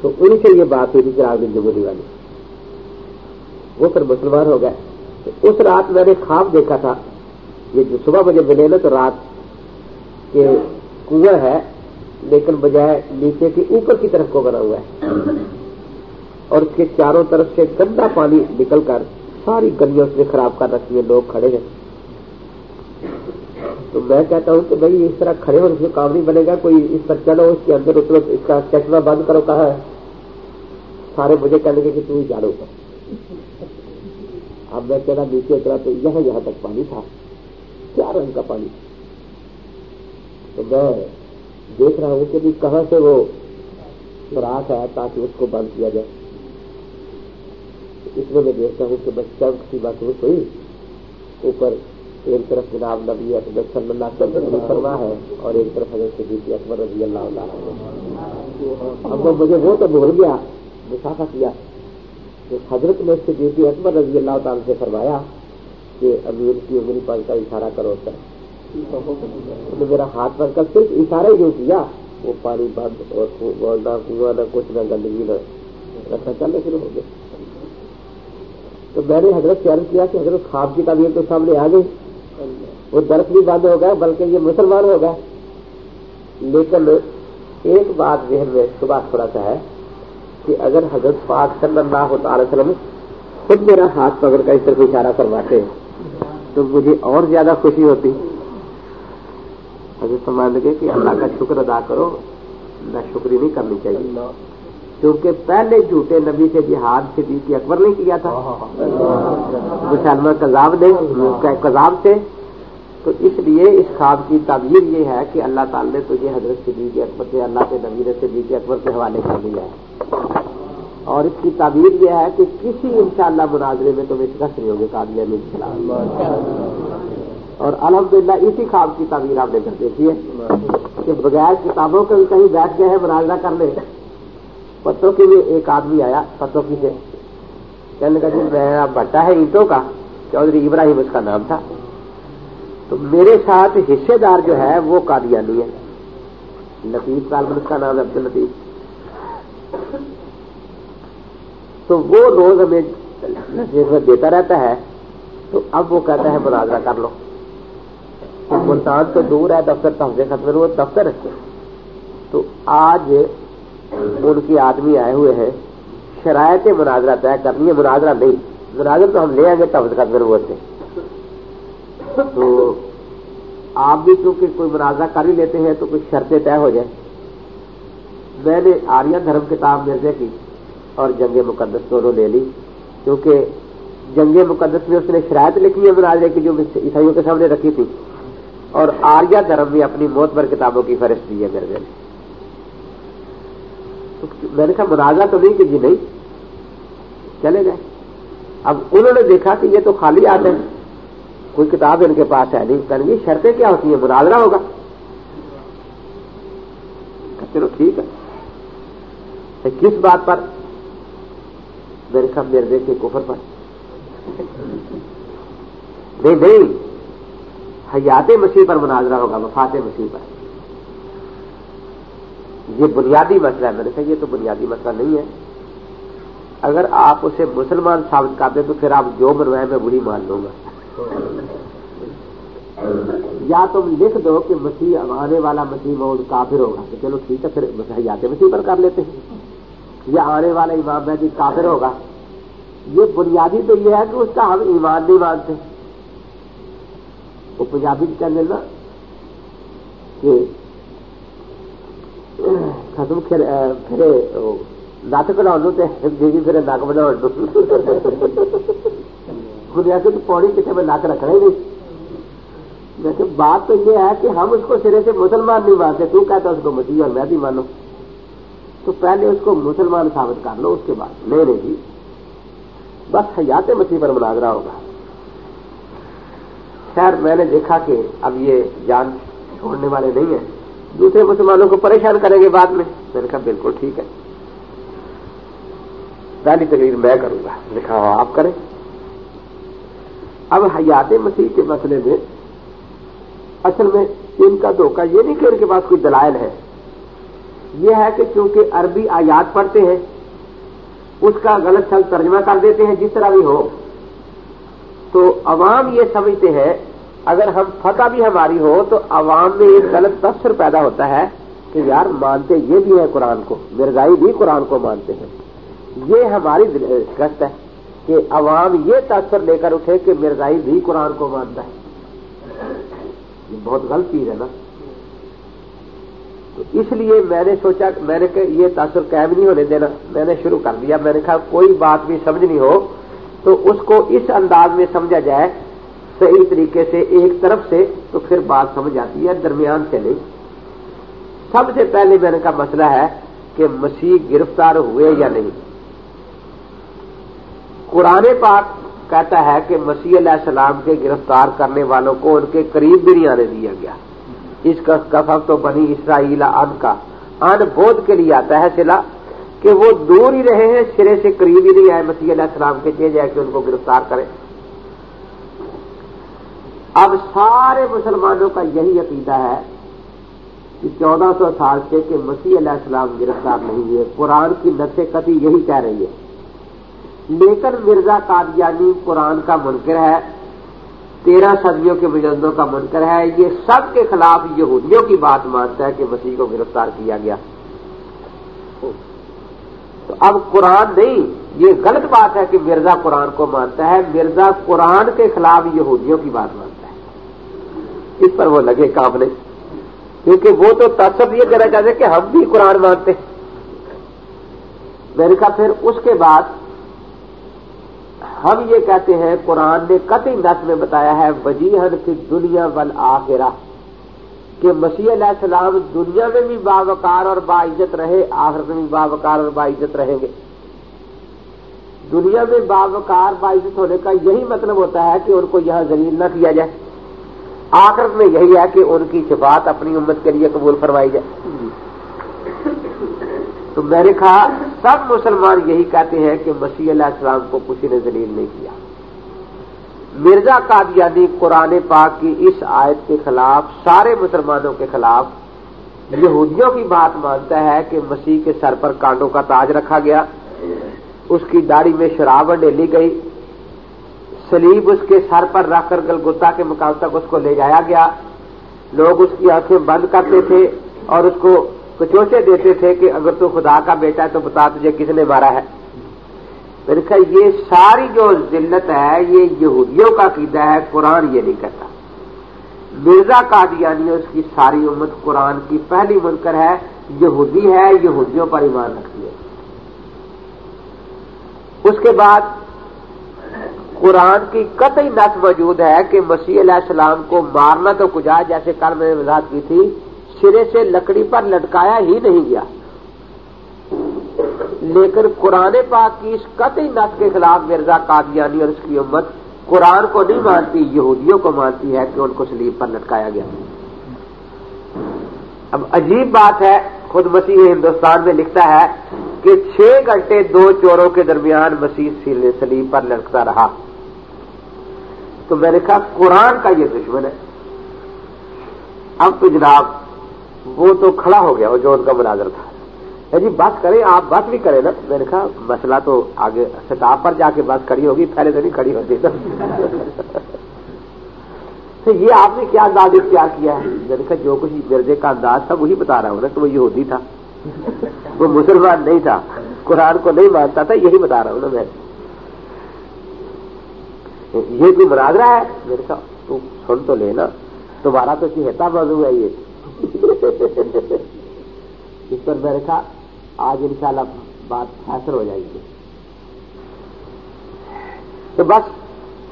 تو ان سے یہ بات ہوئی تھی چراغ جمہوری والی۔ وہ پھر مسلمان ہو گئے۔ تو اس رات میں نے خواب دیکھا تھا۔ یہ جو صبح مجھے ملے نا، تو رات کے کنواں ہے، لیکن بجائے نیچے کے اوپر کی طرف کو بنا ہوا ہے۔ اور اس کے چاروں طرف سے گندا پانی نکل کر ساری گلیوں سے خراب کر رکھی ہے لوگ کھڑے ہیں۔ تو میں کہتا ہوں کہ بھائی، اس طرح کھڑے ہو اس میں کام نہیں بنے گا۔ کوئی اس پر چلو، اس کے اندر اترو، اس کا چشمہ بند کرو، کہا ہے۔ سارے مجھے کہنے کے کہ تم جاڑو کر اب میں کہنا نیچے اترا تو یہاں یہاں تک پانی تھا۔ کیا رنگ کا پانی؟ تھا تو میں دیکھ رہا ہوں کہ بھی کہاں سے وہ خوراک ہے تاکہ اس کو بند کیا جائے۔ اس میں میں دیکھتا ہوں کہ بس چند کی بات ہوئی اوپر ایک طرف جناب نبی اکبر صلی اللہ علیہ فرما ہے اور ایک طرف حضرت صدیق اکبر رضی اللہ تعالیٰ اب مجھے وہ تو بھول گیا مسافہ کیا۔ کہ حضرت نے صدیق اکبر رضی اللہ تعالیٰ سے فرمایا کہ امیر کی انگلی پر کا اشارہ کرو سر۔ میرا ہاتھ پر کر صرف اشارہ ہی جو کیا، وہ پانی بند اور نہ کنواں نہ کچھ نہ گندگی نہ رکھنا چلنا شروع ہو گیا تو میں نے حضرت سے عرض کیا کہ حضرت خواب کی تعبیر تو سامنے آ گئی۔ وہ درخت بھی بند ہو گیا، بلکہ یہ مسلمان ہو گیا لیکن ایک بات ذہن میں صبح تھوڑا سا ہے کہ اگر حضرت پاک صلی اللہ تعالی وسلم خود میرا ہاتھ پکڑ کر اس طرف اشارہ کرواتے تو مجھے اور زیادہ خوشی ہوتی۔ حضرت سمجھ لگے کہ اللہ کا شکر ادا کرو نہ شکری نہیں کرنی چاہیے۔ کیونکہ پہلے جھوٹے نبی سے جہاد سے کی اکبر نہیں کیا تھا۔ مسلمان کذاب نے کذاب سے تو اس لیے اس خواب کی تعبیر یہ ہے کہ اللہ تعالی نے تجھے حضرت صدیق اکبر سے اللہ کے نبی نے صدیق اکبر کے حوالے کر دیا ہے۔ اور اس کی تعبیر یہ ہے کہ کسی انشاءاللہ مناظرے میں تم شکست نہیں ہوگے قابل اور الحمدللہ اسی خواب کی تعبیر آپ نے کر دیکھی ہے کہ بغیر کتابوں کے کہیں بیٹھ گئے ہیں مناظرہ کرنے پتوں کے لیے ایک آدمی آیا، پتوں کی سے۔ کہنے کا جی میرا بٹا ہے اینٹوں کا، چودھری ابراہیم اس کا نام تھا۔ تو میرے ساتھ حصے دار جو ہے، وہ قادیانی ہے۔ لطیف کالمن اس کا نام ہے عبد الطیف تو وہ روز ہمیں دیتا رہتا ہے۔ تو اب وہ کہتا ہے مناظرہ کر لو۔ ملتان تو دور ہے، دفتر تحفے ختم وہ دفتر تو آج ان کے آدمی آئے ہوئے ہیں۔ شرائط مناظرہ طے کرنی ہے، مناظرہ نہیں۔ مناظر تو ہم لے آئیں گے تب کا وہ سے تو آپ بھی چونکہ کوئی مناظرہ کر ہی لیتے ہیں تو کچھ شرطیں طے ہو جائیں۔ میں نے آریہ دھرم کتاب مرزے کی اور جنگ مقدس دونوں لے لی۔ کیونکہ جنگ مقدس میں اس نے شرائط لکھی ہے مناظرے کی جو عیسائیوں کے سامنے رکھی تھی۔ اور آریہ دھرم بھی اپنی موت پر کتابوں کی فہرست دی ہے مرزے نے میں نے کہا منازع تو نہیں کہ جی نہیں، چلے گئے۔ اب انہوں نے دیکھا کہ یہ تو خالی آتے ہیں۔ کوئی کتاب ان کے پاس ہے نہیں کریں گی شرطیں کیا ہوتی ہیں مناظرہ ہوگا۔ چلو ٹھیک ہے۔ کس بات پر؟ میرے کہا، میرے کے کفر پر۔ نہیں نہیں۔ حیات مسیح پر مناظرہ ہوگا، وفات مسیح پر۔ یہ بنیادی مسئلہ ہے۔ میں نے کہا یہ تو بنیادی مسئلہ نہیں ہے۔ اگر آپ اسے مسلمان ثابت کرتے تو پھر آپ جو بنوائے میں وہی مان لوں گا۔ یا تم لکھ دو کہ مسیح آنے والا مسیح موت کافر ہوگا تو چلو ٹھیک ہے، پھر حیات مسیح پر کر لیتے ہیں۔ یا آنے والا امام مہدی کافر ہوگا۔ یہ بنیادی تو یہ ہے کہ اس کا ہم ایمان نہیں مانتے۔ وہ پنجابی کہنے نا کہ ختم پھرے نک بنا دیوی پھر نک بنا خدا کے پوڑی کتنے میں نک رکھنا ہی نہیں۔ ویسے بات تو یہ ہے کہ ہم اس کو سرے سے مسلمان نہیں مانتے، تو کہتا اس کو مسیح اور میں بھی مانوں۔ تو پہلے اس کو مسلمان ثابت کر لو، اس کے بعد۔ نہیں نہیں جی۔ بس حیات مسیح پر مناظرہ ہوگا۔ خیر میں نے دیکھا کہ اب یہ جان چھوڑنے والے نہیں ہیں۔ دوسرے مسلمانوں کو پریشان کریں گے بعد میں۔ میں نے کہا بالکل ٹھیک ہے۔ پہلی تقریر میں کروں گا۔ لکھا ہوا آپ کریں۔ اب حیات مسیح کے مسئلے میں اصل میں ان کا دھوکہ یہ نہیں کہ ان کے پاس کوئی دلائل ہے۔ یہ ہے کہ چونکہ عربی آیات پڑھتے ہیں، اس کا غلط سل ترجمہ کر دیتے ہیں، جس طرح بھی ہو۔ تو عوام یہ سمجھتے ہیں، اگر ہم فتح بھی ہماری ہو، تو عوام میں ایک غلط تفسر پیدا ہوتا ہے کہ یار مانتے یہ بھی ہے قرآن کو، مرزائی بھی قرآن کو مانتے ہیں۔ یہ ہماری شکست ہے کہ عوام یہ تاثر لے کر اٹھے کہ مرزائی بھی قرآن کو مانتا ہے۔ یہ بہت غلط چیز ہے نا۔ تو اس لیے میں نے سوچا، میں نے کہ یہ تاثر قائم نہیں ہونے دینا۔ میں نے شروع کر دیا۔ میں نے کہا کوئی بات بھی سمجھنی ہو تو اس کو اس انداز میں سمجھا جائے صحیح طریقے سے ایک طرف سے تو پھر بات سمجھ آتی ہے، درمیان سے نہیں۔ سب سے پہلے میں نے کا مسئلہ ہے کہ مسیح گرفتار ہوئے یا نہیں۔ قرآن پاک کہتا ہے کہ مسیح علیہ السلام کے گرفتار کرنے والوں کو ان کے قریب بھی نہیں آنے دیا گیا۔ اس کا کفق تو بنی اسرائیل ان کا۔ ان بودھ کے لیے آتا ہے سلا۔ کہ وہ دور ہی رہے ہیں، سرے سے قریب ہی نہیں آئے، مسیح علیہ السلام کے چیز جائے کہ ان کو گرفتار کریں۔ اب سارے مسلمانوں کا یہی عقیدہ ہے کہ چودہ سو سال سے کہ مسیح علیہ السلام گرفتار نہیں ہوئے، قرآن کی نقش قطعی یہی کہہ رہی ہے۔ لیکن مرزا قادیانی قرآن کا منکر ہے، تیرہ صدیوں کے مجندوں کا منکر ہے، یہ سب کے خلاف یہودیوں کی بات مانتا ہے کہ مسیح کو گرفتار کیا گیا۔ تو اب قرآن نہیں، یہ غلط بات ہے کہ مرزا قرآن کو مانتا ہے، مرزا قرآن کے خلاف یہودیوں کی بات مانتا ہے۔ اس پر وہ لگے کام نہیں۔ کیونکہ وہ تو تصب یہ کرنا چاہتے کہ ہم بھی قرآن مانتے میں نے کہا، پھر اس کے بعد ہم یہ کہتے ہیں، قرآن نے قطعی نس میں بتایا ہے وجیحد کی دنیا ول آخرہ کہ مسیح علیہ السلام دنیا میں بھی باوقار اور باعزت رہے آخر میں بھی باوقار اور باعزت رہیں گے۔ دنیا میں باوقار باعزت ہونے کا یہی مطلب ہوتا ہے کہ ان کو یہاں زمین نہ کیا جائے۔ آخر میں یہی ہے کہ ان کی شفاعت اپنی امت کے لیے قبول فرمائی جائے۔ تو میں نے کہا سب مسلمان یہی کہتے ہیں کہ مسیح علیہ السلام کو کسی نے دلیل نہیں کیا۔ مرزا قادیانی قرآن پاک کی اس آیت کے خلاف، سارے مسلمانوں کے خلاف یہودیوں کی بات مانتا ہے کہ مسیح کے سر پر کانڈوں کا تاج رکھا گیا۔ اس کی داڑھی میں شراب ڈیلی گئی۔ سلیب اس کے سر پر رکھ کر گلگتا کے مقام تک اس کو لے جایا گیا۔ لوگ اس کی آنکھیں بند کرتے تھے اور اس کو کچوچے دیتے تھے کہ اگر تو خدا کا بیٹا ہے تو بتا تجھے کس نے مارا ہے۔ میں نے کہا یہ ساری جو ذلت ہے، یہ یہودیوں کا قیدا ہے، قرآن یہ نہیں کرتا مرزا قادیانی اس کی ساری امت قرآن کی پہلی منکر ہے، یہودی ہے، یہودیوں پر ایمان رکھتی ہے۔ اس کے بعد قرآن کی قطعی نس موجود ہے کہ مسیح علیہ السلام کو مارنا تو کجا، جیسے کل میں نے وضاحت کی تھی، سرے سے لکڑی پر لٹکایا ہی نہیں گیا۔ لیکن قرآن پاک کی اس قطعی نس کے خلاف مرزا قادیانی اور اس کی امت قرآن کو نہیں مانتی، یہودیوں کو مانتی ہے کہ ان کو سلیب پر لٹکایا گیا۔ اب عجیب بات ہے، خود مسیح ہندوستان میں لکھتا ہے کہ چھ گھنٹے دو چوروں کے درمیان مسیح سلیب پر لٹکتا رہا۔ تو میں نے کہا، قرآن کا یہ دشمن ہے۔ اب تو جناب، وہ تو کھڑا ہو گیا، وہ جو ان کا مناظر تھا۔ جی بات کریں، آپ بات بھی کریں نا۔ میں نے کہا، مسئلہ تو آگے ستاپ پر جا کے بات کھڑی ہوگی، پہلے تو نہیں کھڑی ہوتی۔ تو یہ آپ نے کیا انداز اختیار کیا ہے؟ میں نے کہا، جو کچھ مرزے کا انداز تھا، وہی بتا رہا ہوں نا کہ وہ یہودی تھا۔ وہ مسلمان نہیں تھا۔ قرآن کو نہیں مانتا تھا، یہی بتا رہا ہوں نا میں۔ یہ کوئی مناظرہ ہے؟ میرے کہا، تو سن تو لینا تمہارا تو چہتا موضوع ہے یہ۔ اس پر میں رکھا آج انشاءاللہ بات فیصل ہو جائے گی۔ تو بس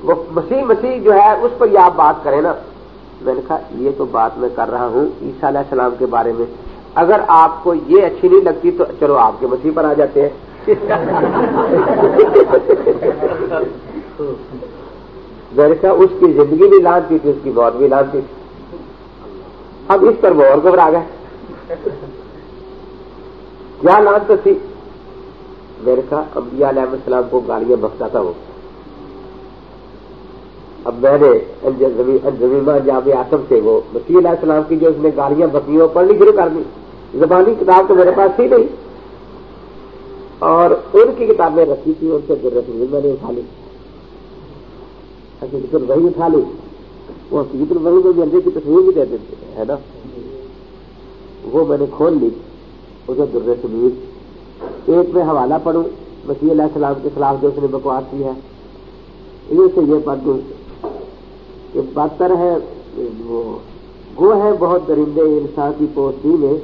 وہ مسیح مسیح جو ہے اس پر یہ آپ بات کریں نا۔ میں نے کہا یہ تو بات میں کر رہا ہوں عیسیٰ علیہ السلام کے بارے میں۔ اگر آپ کو یہ اچھی نہیں لگتی تو چلو آپ کے مسیح پر آ جاتے ہیں۔ میں نے کہا اس کی زندگی بھی لانتی تھی، اس کی موت بھی لانتی تھی۔ اب اس پر وہ اور گھبرا گئے۔ کیا لان تو تھی؟ میرے کہا انبیاء علیہ السلام کو گالیاں بختا تھا وہ اب میں نے زمیمہ جاب آسم سے وہ مسیح علیہ السلام کی جو اس نے گالیاں بکیوں پڑھنی شروع کر دی۔ زبانی کتاب تو میرے پاس تھی نہیں۔ اور ان کی کتابیں رکھی تھی، ان سے ضرورت نہیں میں نے اٹھا لی۔ وہی اٹھا لی۔ وہ حقیقت وہی کو جلدی کی تصویر بھی دے دیتے ہے نا؟ وہ میں نے کھول لی۔ اسے در سبیر ایک میں حوالہ پڑھوں۔ مسیح علیہ السلام کے خلاف جو اس نے بکواس کی ہے۔ ان سے یہ پڑھ دوں کہ بدتر ہے وہ گو ہے بہت درندے انسان کی پوستی میں۔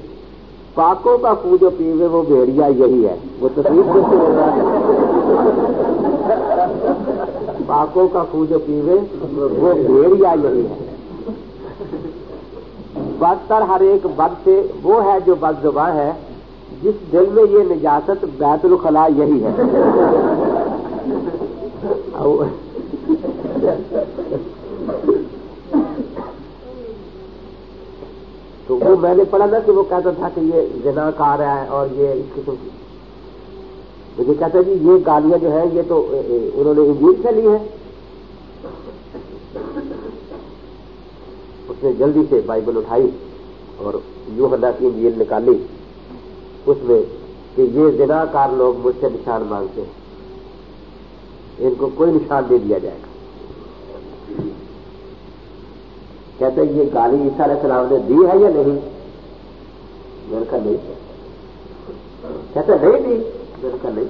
پاکوں کا خو جو پیوے وہ بھیڑیا یہی ہے۔ وہ تصویر سے پاکوں کا خو جو پیوے وہ بھیڑیا یہی ہے۔ بدتر ہر ایک بد سے وہ ہے جو بد زباں ہے۔ جس دل میں یہ نجاست بیت الخلا یہی ہے۔ تو وہ میں نے پڑھا نا کہ وہ کہتا تھا کہ یہ جنا کار ہے اور یہ اس قسم کی مجھے کہتا جی یہ گالیاں جو ہے یہ تو انہوں نے انجیل سے لی ہے اس نے جلدی سے بائبل اٹھائی اور یو ہدا کی انجیل نکالی۔ اس میں کہ یہ زنا کار لوگ مجھ سے نشان مانگتے ہیں۔ ان کو کوئی نشان دے دیا جائے گا۔ کہتے ہیں یہ گالی عیسیٰ علیہ السلام نے دی ہے یا نہیں؟ میں نے کہا نہیں کہتے نہیں دی؟ میں نے کہا نہیں۔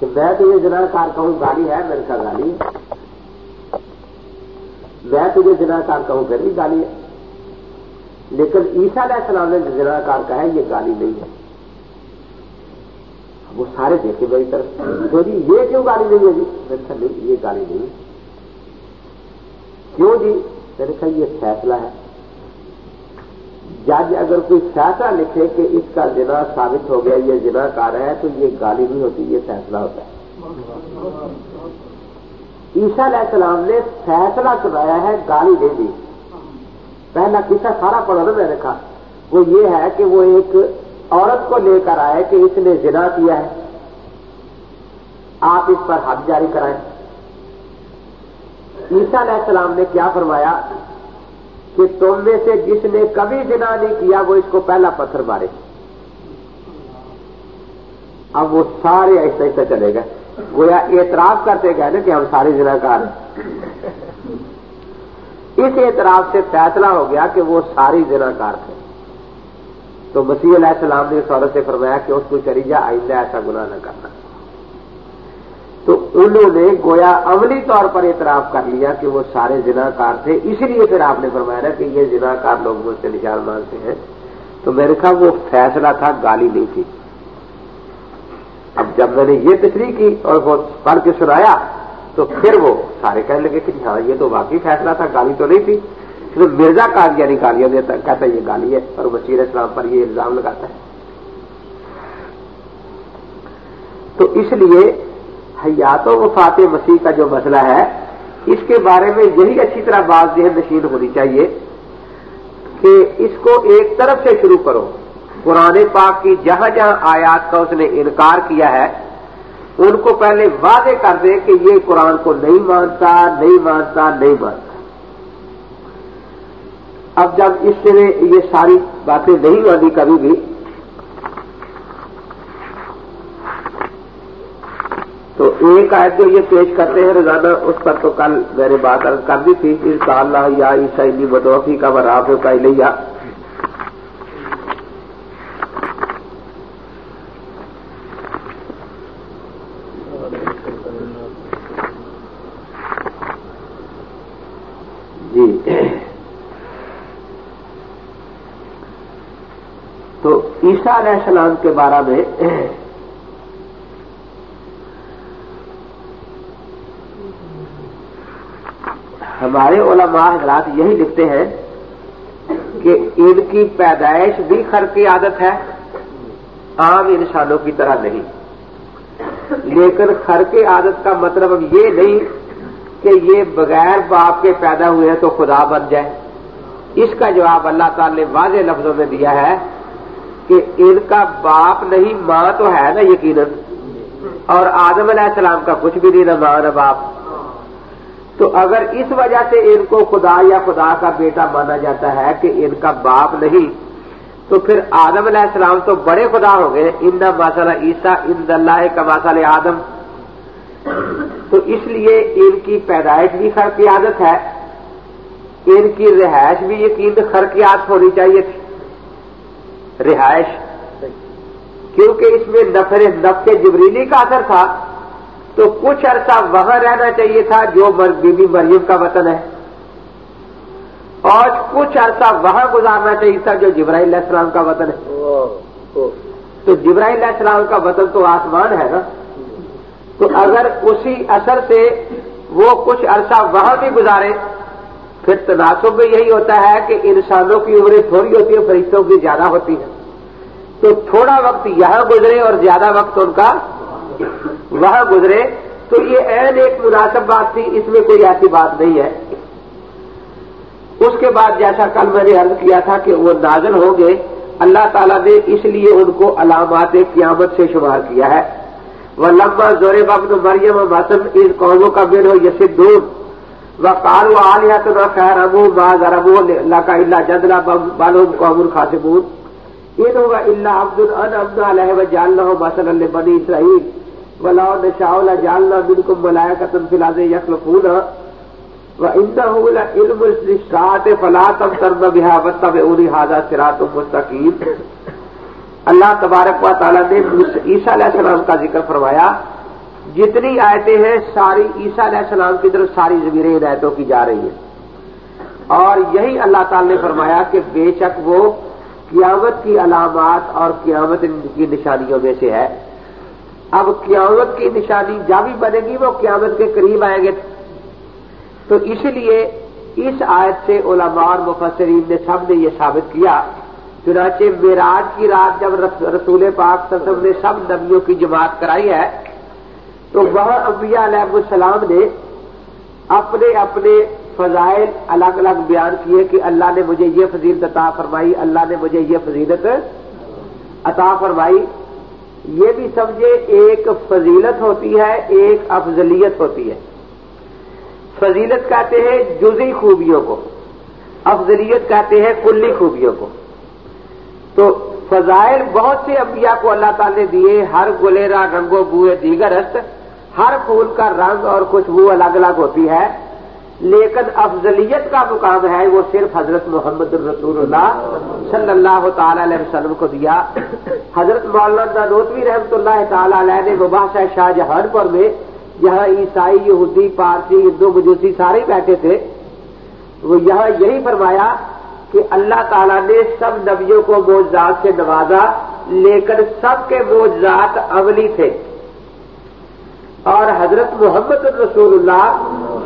کہ میں تو یہ جنا کار کہوں گالی ہے، میں نے کہا گالی۔ ہے میں تجھے جنا کار کہوں پھر بھی گالی ہے۔ لیکن عیسیٰ علیہ السلام نے جو کار کہا ہے، یہ گالی نہیں ہے۔ وہ سارے دیکھے میری طرف۔ تو جی یہ کیوں گالی نہیں ہے جی؟ میں نے کہا، نہیں، یہ گالی نہیں۔ ہے کیوں جی؟ میں نے کہا، یہ فیصلہ ہے۔ جج اگر کوئی فیصلہ لکھے کہ اس کا جنا ثابت ہو گیا، یہ جنا کار ہے، تو یہ گالی نہیں ہوتی، یہ فیصلہ ہوتا ہے۔ عیسیٰ علیہ السلام نے فیصلہ سنایا ہے، گالی نہیں دی۔ پہلا قصہ سارا پڑھو نا میں نے کہا وہ یہ ہے کہ وہ ایک عورت کو لے کر آئے کہ اس نے جنا کیا ہے۔ آپ اس پر حد جاری کرائیں۔ عیسیٰ علیہ السلام نے کیا فرمایا کہ تم میں سے جس نے کبھی جنا نہیں کیا، وہ اس کو پہلا پتھر مارے۔ اب وہ سارے ایسا ایسا چلے گئے۔ گویا اعتراف کرتے گئے نا کہ ہم سارے جنا کار ہیں۔ اس اعتراف سے فیصلہ ہو گیا کہ وہ ساری جنا کار تھے۔ تو مسیح علیہ السلام نے اس عورت سے فرمایا کہ اس کو چلی جا آئندہ ایسا گناہ نہ کرنا۔ تو انہوں نے گویا عملی طور پر اعتراف کر لیا کہ وہ سارے جنا کار تھے۔ اسی لیے پھر آپ نے فرمایا نا کہ یہ جنا کار لوگ مجھ سے نشان مانگتے ہیں۔ تو میں نے کہا وہ فیصلہ تھا، گالی نہیں تھی۔ اب جب میں نے یہ تشریح کی اور وہ پڑھ کے سنایا تو پھر وہ سارے کہنے لگے کہ جی ہاں یہ تو واقعی فیصلہ تھا، گالی تو نہیں تھی۔ پھر مرزا کاغذ گالیاں دیتا، کہتا ہے یہ گالی ہے اور وسیر اسلام پر یہ الزام لگاتا ہے۔ تو اس لیے حیات و وفات مسیح کا جو مسئلہ ہے، اس کے بارے میں یہی اچھی طرح بات ذہن نشین ہونی چاہیے کہ اس کو ایک طرف سے شروع کرو۔ قرآن پاک کی جہاں جہاں آیات کا اس نے انکار کیا ہے ان کو پہلے وعدے کر دے کہ یہ قرآن کو نہیں مانتا نہیں مانتا نہیں مانتا۔ اب جب اس سے یہ ساری باتیں نہیں مانی کبھی بھی، تو ایک آیت جو یہ پیش کرتے ہیں، روزانہ اس پر تو کل میں نے بات کر دی تھی اس کا اللہ یا عیسائی بدوفی کا براف کا لیا جی تو عیسیٰ علیہ السلام کے بارے میں ہمارے علماء حضرات یہی لکھتے ہیں کہ ان کی پیدائش بھی خر کی عادت ہے، عام انسانوں کی طرح نہیں۔ لیکن خر کی عادت کا مطلب اب یہ نہیں کہ یہ بغیر باپ کے پیدا ہوئے ہیں تو خدا بن جائے۔ اس کا جواب اللہ تعالی نے واضح لفظوں میں دیا ہے کہ ان کا باپ نہیں، ماں تو ہے نا یقیناً۔ اور آدم علیہ السلام کا کچھ بھی نہیں، نہ ماں، نہ باپ۔ تو اگر اس وجہ سے ان کو خدا یا خدا کا بیٹا مانا جاتا ہے کہ ان کا باپ نہیں، تو پھر آدم علیہ السلام تو بڑے خدا ہو گئے۔ ان مسئلہ عیسیٰ ان اللہ کا مسئلہ آدم۔ تو اس لیے ان کی پیدائش بھی خرقیادت ہے۔ ان کی رہائش بھی یقین خرقیات ہونی چاہیے تھی۔ رہائش۔ کیونکہ اس میں نفر نفے جبریلی کا اثر تھا، تو کچھ عرصہ وہاں رہنا چاہیے تھا جو بی بی مریم کا وطن ہے۔ اور کچھ عرصہ وہاں گزارنا چاہیے تھا جو جبرائیل علیہ السلام کا وطن ہے۔ تو جبرائیل علیہ السلام کا وطن تو آسمان ہے نا۔ تو اگر اسی اثر سے وہ کچھ عرصہ وہاں بھی گزارے پھر تناسب میں یہی ہوتا ہے کہ انسانوں کی عمریں تھوڑی ہوتی ہے فرشتوں کی زیادہ ہوتی ہے تو تھوڑا وقت یہاں گزرے اور زیادہ وقت ان کا وہاں گزرے۔ تو یہ این ایک مناسب بات تھی، اس میں کوئی ایسی بات نہیں ہے۔ اس کے بعد جیسا کل میں نے عرض کیا تھا کہ وہ نازل ہوں گے، اللہ تعالیٰ نے اس لیے ان کو علامات قیامت سے شمار کیا ہے۔ وہ لمبا زور بابن مریم مسم ان قوموں کا بن ہو یس دور وہ خیر ابو باز اربو اللہ کا اللہ جدلا بالو قوم خاصبون ان ہوگا اللہ عبد ان عبد علیہ جالنا ہو مسل اللہ بنی اسرائیل ولاؤ نشاء اللہ جالنا بن کو ملایا قتم فلاز یخل پھول و ان علم شاعت فلا تم ترم بہا وطب اری حاضہ مستقیم اللہ تبارک و تعالیٰ نے عیسیٰ علیہ السلام کا ذکر فرمایا جتنی آیتیں ہیں، ساری عیسیٰ علیہ السلام کی طرف ساری زمینیں ہدایتوں کی جا رہی ہیں۔ اور یہی اللہ تعالی نے فرمایا کہ بے شک وہ قیامت کی علامات اور قیامت کی نشانیوں میں سے ہے۔ اب قیامت کی نشانی جا بھی بنے گی، وہ قیامت کے قریب آئیں گے۔ تو اس لیے اس آیت سے علماء اور مفسرین نے سب نے یہ ثابت کیا۔ چنانچہ میراج کی رات جب رسول پاک سسم نے سب نبیوں کی جماعت کرائی ہے تو وہ انبیاء علیہ السلام نے اپنے اپنے فضائل الگ الگ بیان کیے کہ اللہ نے مجھے یہ فضیلت عطا فرمائی، اللہ نے مجھے یہ فضیلت عطا فرمائی۔ یہ بھی سمجھے، ایک فضیلت ہوتی ہے، ایک افضلیت ہوتی ہے۔ فضیلت کہتے ہیں جزی خوبیوں کو، افضلیت کہتے ہیں کلی خوبیوں کو۔ تو فضائل بہت سے انبیاء کو اللہ تعالی نے دیے، ہر گلیرا رنگو بوئے، دیگر است ہر پھول کا رنگ اور خوشبو الگ الگ ہوتی ہے۔ لیکن افضلیت کا مقام ہے، وہ صرف حضرت محمد الرسول اللہ صلی اللہ تعالی علیہ وسلم کو دیا۔ حضرت مولانا نوتوی رحمت اللہ تعالی علیہ نے مباحثہ شاہ جہان پور میں، یہاں عیسائی، یہودی، پارسی، ہندو، مجوسی سارے بیٹھے تھے۔ وہ یہاں یہی فرمایا کہ اللہ تعالیٰ نے سب نبیوں کو موجات سے نوازا، لیکن سب کے موجات عملی تھے۔ اور حضرت محمد رسول اللہ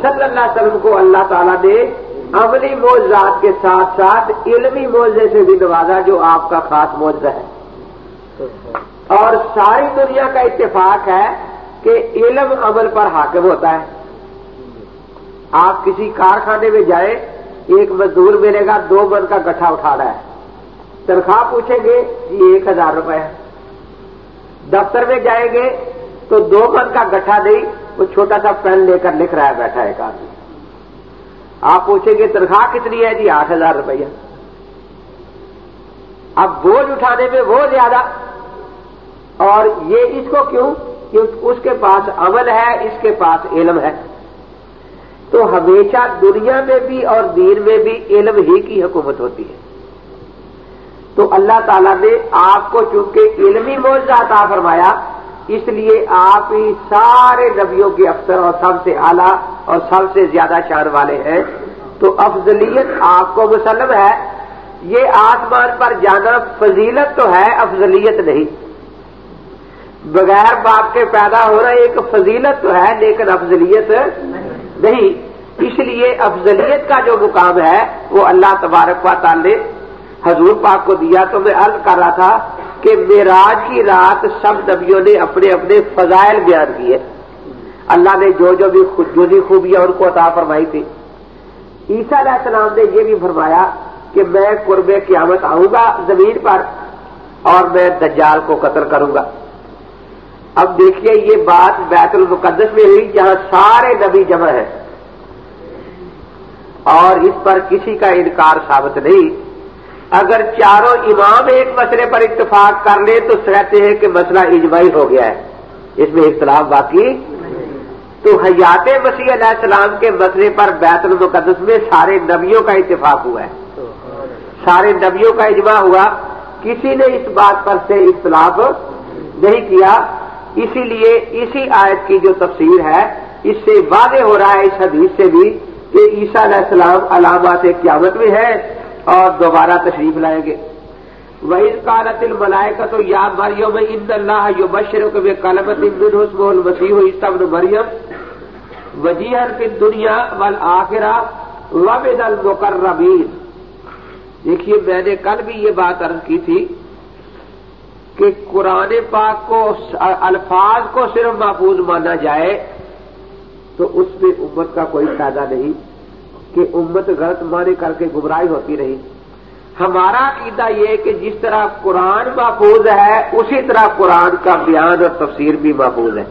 صلی اللہ علیہ وسلم کو اللہ تعالیٰ نے عملی موجات کے ساتھ ساتھ علمی موضے سے بھی نوازا جو آپ کا خاص موضوع ہے۔ اور ساری دنیا کا اتفاق ہے کہ علم عمل پر حاکم ہوتا ہے۔ آپ کسی کارخانے میں جائیں، ایک مزدور ملے گا، دو من کا گٹھا اٹھا رہا ہے۔ تنخواہ پوچھیں گے، یہ ایک ہزار روپے ہے۔ دفتر میں جائیں گے تو دو من کا گٹھا نہیں وہ چھوٹا سا پین لے کر لکھ رہا ہے، بیٹھا ایک آدمی۔ آپ پوچھیں گے، تنخواہ کتنی ہے؟ جی آٹھ ہزار روپیہ۔ اب بوجھ اٹھانے میں وہ زیادہ۔ اور یہ اس کو کیوں؟ کہ اس کے پاس عمل ہے، اس کے پاس علم ہے۔ تو ہمیشہ دنیا میں بھی اور دین میں بھی علم ہی کی حکومت ہوتی ہے۔ تو اللہ تعالیٰ نے آپ کو چونکہ علمی موضاء عطا فرمایا اس لیے آپ ہی سارے نبیوں کے افسر اور سب سے اعلیٰ اور سب سے زیادہ شان والے ہیں۔ تو افضلیت آپ کو مسلم ہے۔ یہ آسمان پر جانا فضیلت تو ہے، افضلیت نہیں۔ بغیر باپ کے پیدا ہونا ایک فضیلت تو ہے، لیکن افضلیت نہیں۔ اس لیے افضلیت کا جو مقام ہے، وہ اللہ تبارک و تعالی حضور پاک کو دیا۔ تو میں عرض کر رہا تھا کہ میراج کی رات سب نبیوں نے اپنے اپنے فضائل بیان کیے۔ اللہ نے جو جو بھی جو بھی خوبیاں ان کو عطا فرمائی تھی۔ عیسیٰ علیہ السلام نے یہ بھی فرمایا کہ میں قرب قیامت آؤں گا زمین پر اور میں دجال کو قتل کروں گا اب دیکھیے یہ بات بیت المقدس میں ہوئی جہاں سارے نبی جمع ہیں۔ اور اس پر کسی کا انکار ثابت نہیں۔ اگر چاروں امام ایک مسئلے پر اتفاق کر لیں تو کہتے ہیں کہ مسئلہ اجماعی ہو گیا ہے۔ اس میں اختلاف باقی تو حیات مسیح علیہ السلام کے مسئلے پر بیت المقدس میں سارے نبیوں کا اتفاق ہوا ہے۔ سارے نبیوں کا اجماع ہوا۔ کسی نے اس بات پر سے اختلاف نہیں کیا۔ اسی لیے اسی آیت کی جو تفسیر ہے، اس سے واضح ہو رہا ہے، اس حدیث سے بھی کہ عیسیٰ علیہ السلام علامات قیامت میں ہے اور دوبارہ تشریف لائیں گے۔ وہی کالت الملائے کا تو یا مریو میں ان اللہ یو بشر کے کلمت حسم المسیح استبن مریم وجیحر کی دنیا وال آخرا وبد المقربین دیکھیے، میں نے کل بھی یہ بات عرض کی تھی کہ قرآن پاک کو الفاظ کو صرف محفوظ مانا جائے تو اس میں امت کا کوئی فائدہ نہیں۔ کہ امت غلط مانے کر کے گمراہی ہوتی رہی۔ ہمارا عقیدہ یہ کہ جس طرح قرآن محفوظ ہے، اسی طرح قرآن کا بیان اور تفسیر بھی محفوظ ہے۔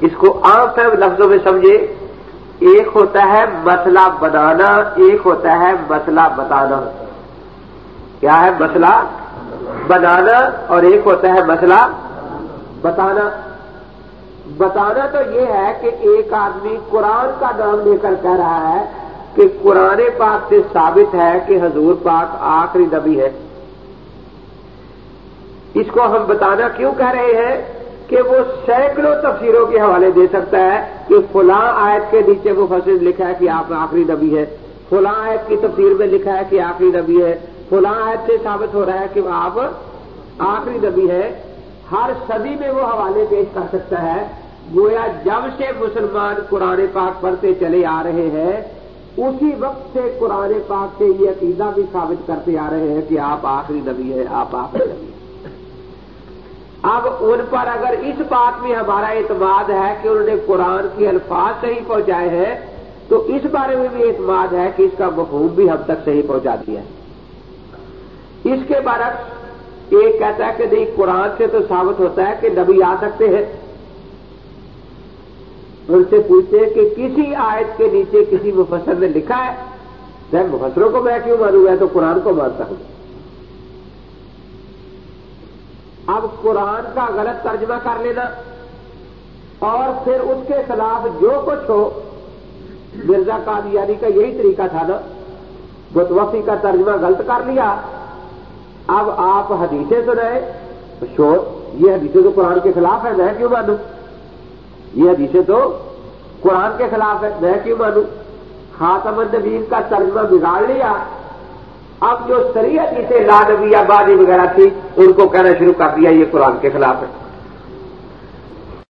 اس کو عام فہم لفظوں میں سمجھے، ایک ہوتا ہے مسئلہ بنانا، ایک ہوتا ہے مسئلہ بتانا۔ کیا ہے مسئلہ؟ بنانا اور ایک ہوتا ہے مسئلہ بتانا۔ بتانا تو یہ ہے کہ ایک آدمی قرآن کا نام لے کر کہہ رہا ہے کہ قرآن پاک سے ثابت ہے کہ حضور پاک آخری نبی ہے۔ اس کو ہم بتانا کیوں کہہ رہے ہیں کہ وہ سینکڑوں تفسیروں کے حوالے دے سکتا ہے کہ فلاں آیت کے نیچے وہ فصل لکھا ہے کہ آپ آخری نبی ہے۔ فلاں آیت کی تفسیر میں لکھا ہے کہ آخری نبی ہے۔ فلاں آیت سے ثابت ہو رہا ہے کہ آپ آخری نبی ہے۔ ہر صدی میں وہ حوالے پیش کر سکتا ہے گویا جب سے مسلمان قرآن پاک پڑھتے چلے آ رہے ہیں، اسی وقت سے قرآن پاک سے یہ عقیدہ بھی ثابت کرتے آ رہے ہیں کہ آپ آخری نبی ہے آپ آخری نبی اب ان پر اگر اس بات میں ہمارا اعتماد ہے کہ انہوں نے قرآن کے الفاظ صحیح پہنچائے ہیں، تو اس بارے میں بھی اعتماد ہے کہ اس کا مفہوم بھی ہم تک صحیح پہنچا دیا ہے۔ اس کے برعکس، ایک کہتا ہے کہ نہیں، قرآن سے تو ثابت ہوتا ہے کہ نبی آ سکتے ہیں۔ ان سے پوچھتے ہیں کہ کسی آیت کے نیچے کسی مفسر نے لکھا ہے؟ میں مفسروں کو میں کیوں مانوں؟ گا تو قرآن کو مانتا ہوں۔ اب قرآن کا غلط ترجمہ کر لینا اور پھر اس کے خلاف جو کچھ ہو، مرزا قادیانی کا یہی طریقہ تھا نا۔ بتوفی کا ترجمہ غلط کر لیا۔ اب آپ حدیثیں سنائے شور، یہ حدیثیں تو قرآن کے خلاف ہے میں کیوں مانوں؟ یہ حدیثیں تو قرآن کے خلاف ہے میں کیوں مانوں خاتم النبیین کا ترجمہ بگاڑ لیا۔ اب جو سریعت جسے نبی آبادی وغیرہ تھی، ان کو کہنا شروع کر دیا، یہ قرآن کے خلاف ہے۔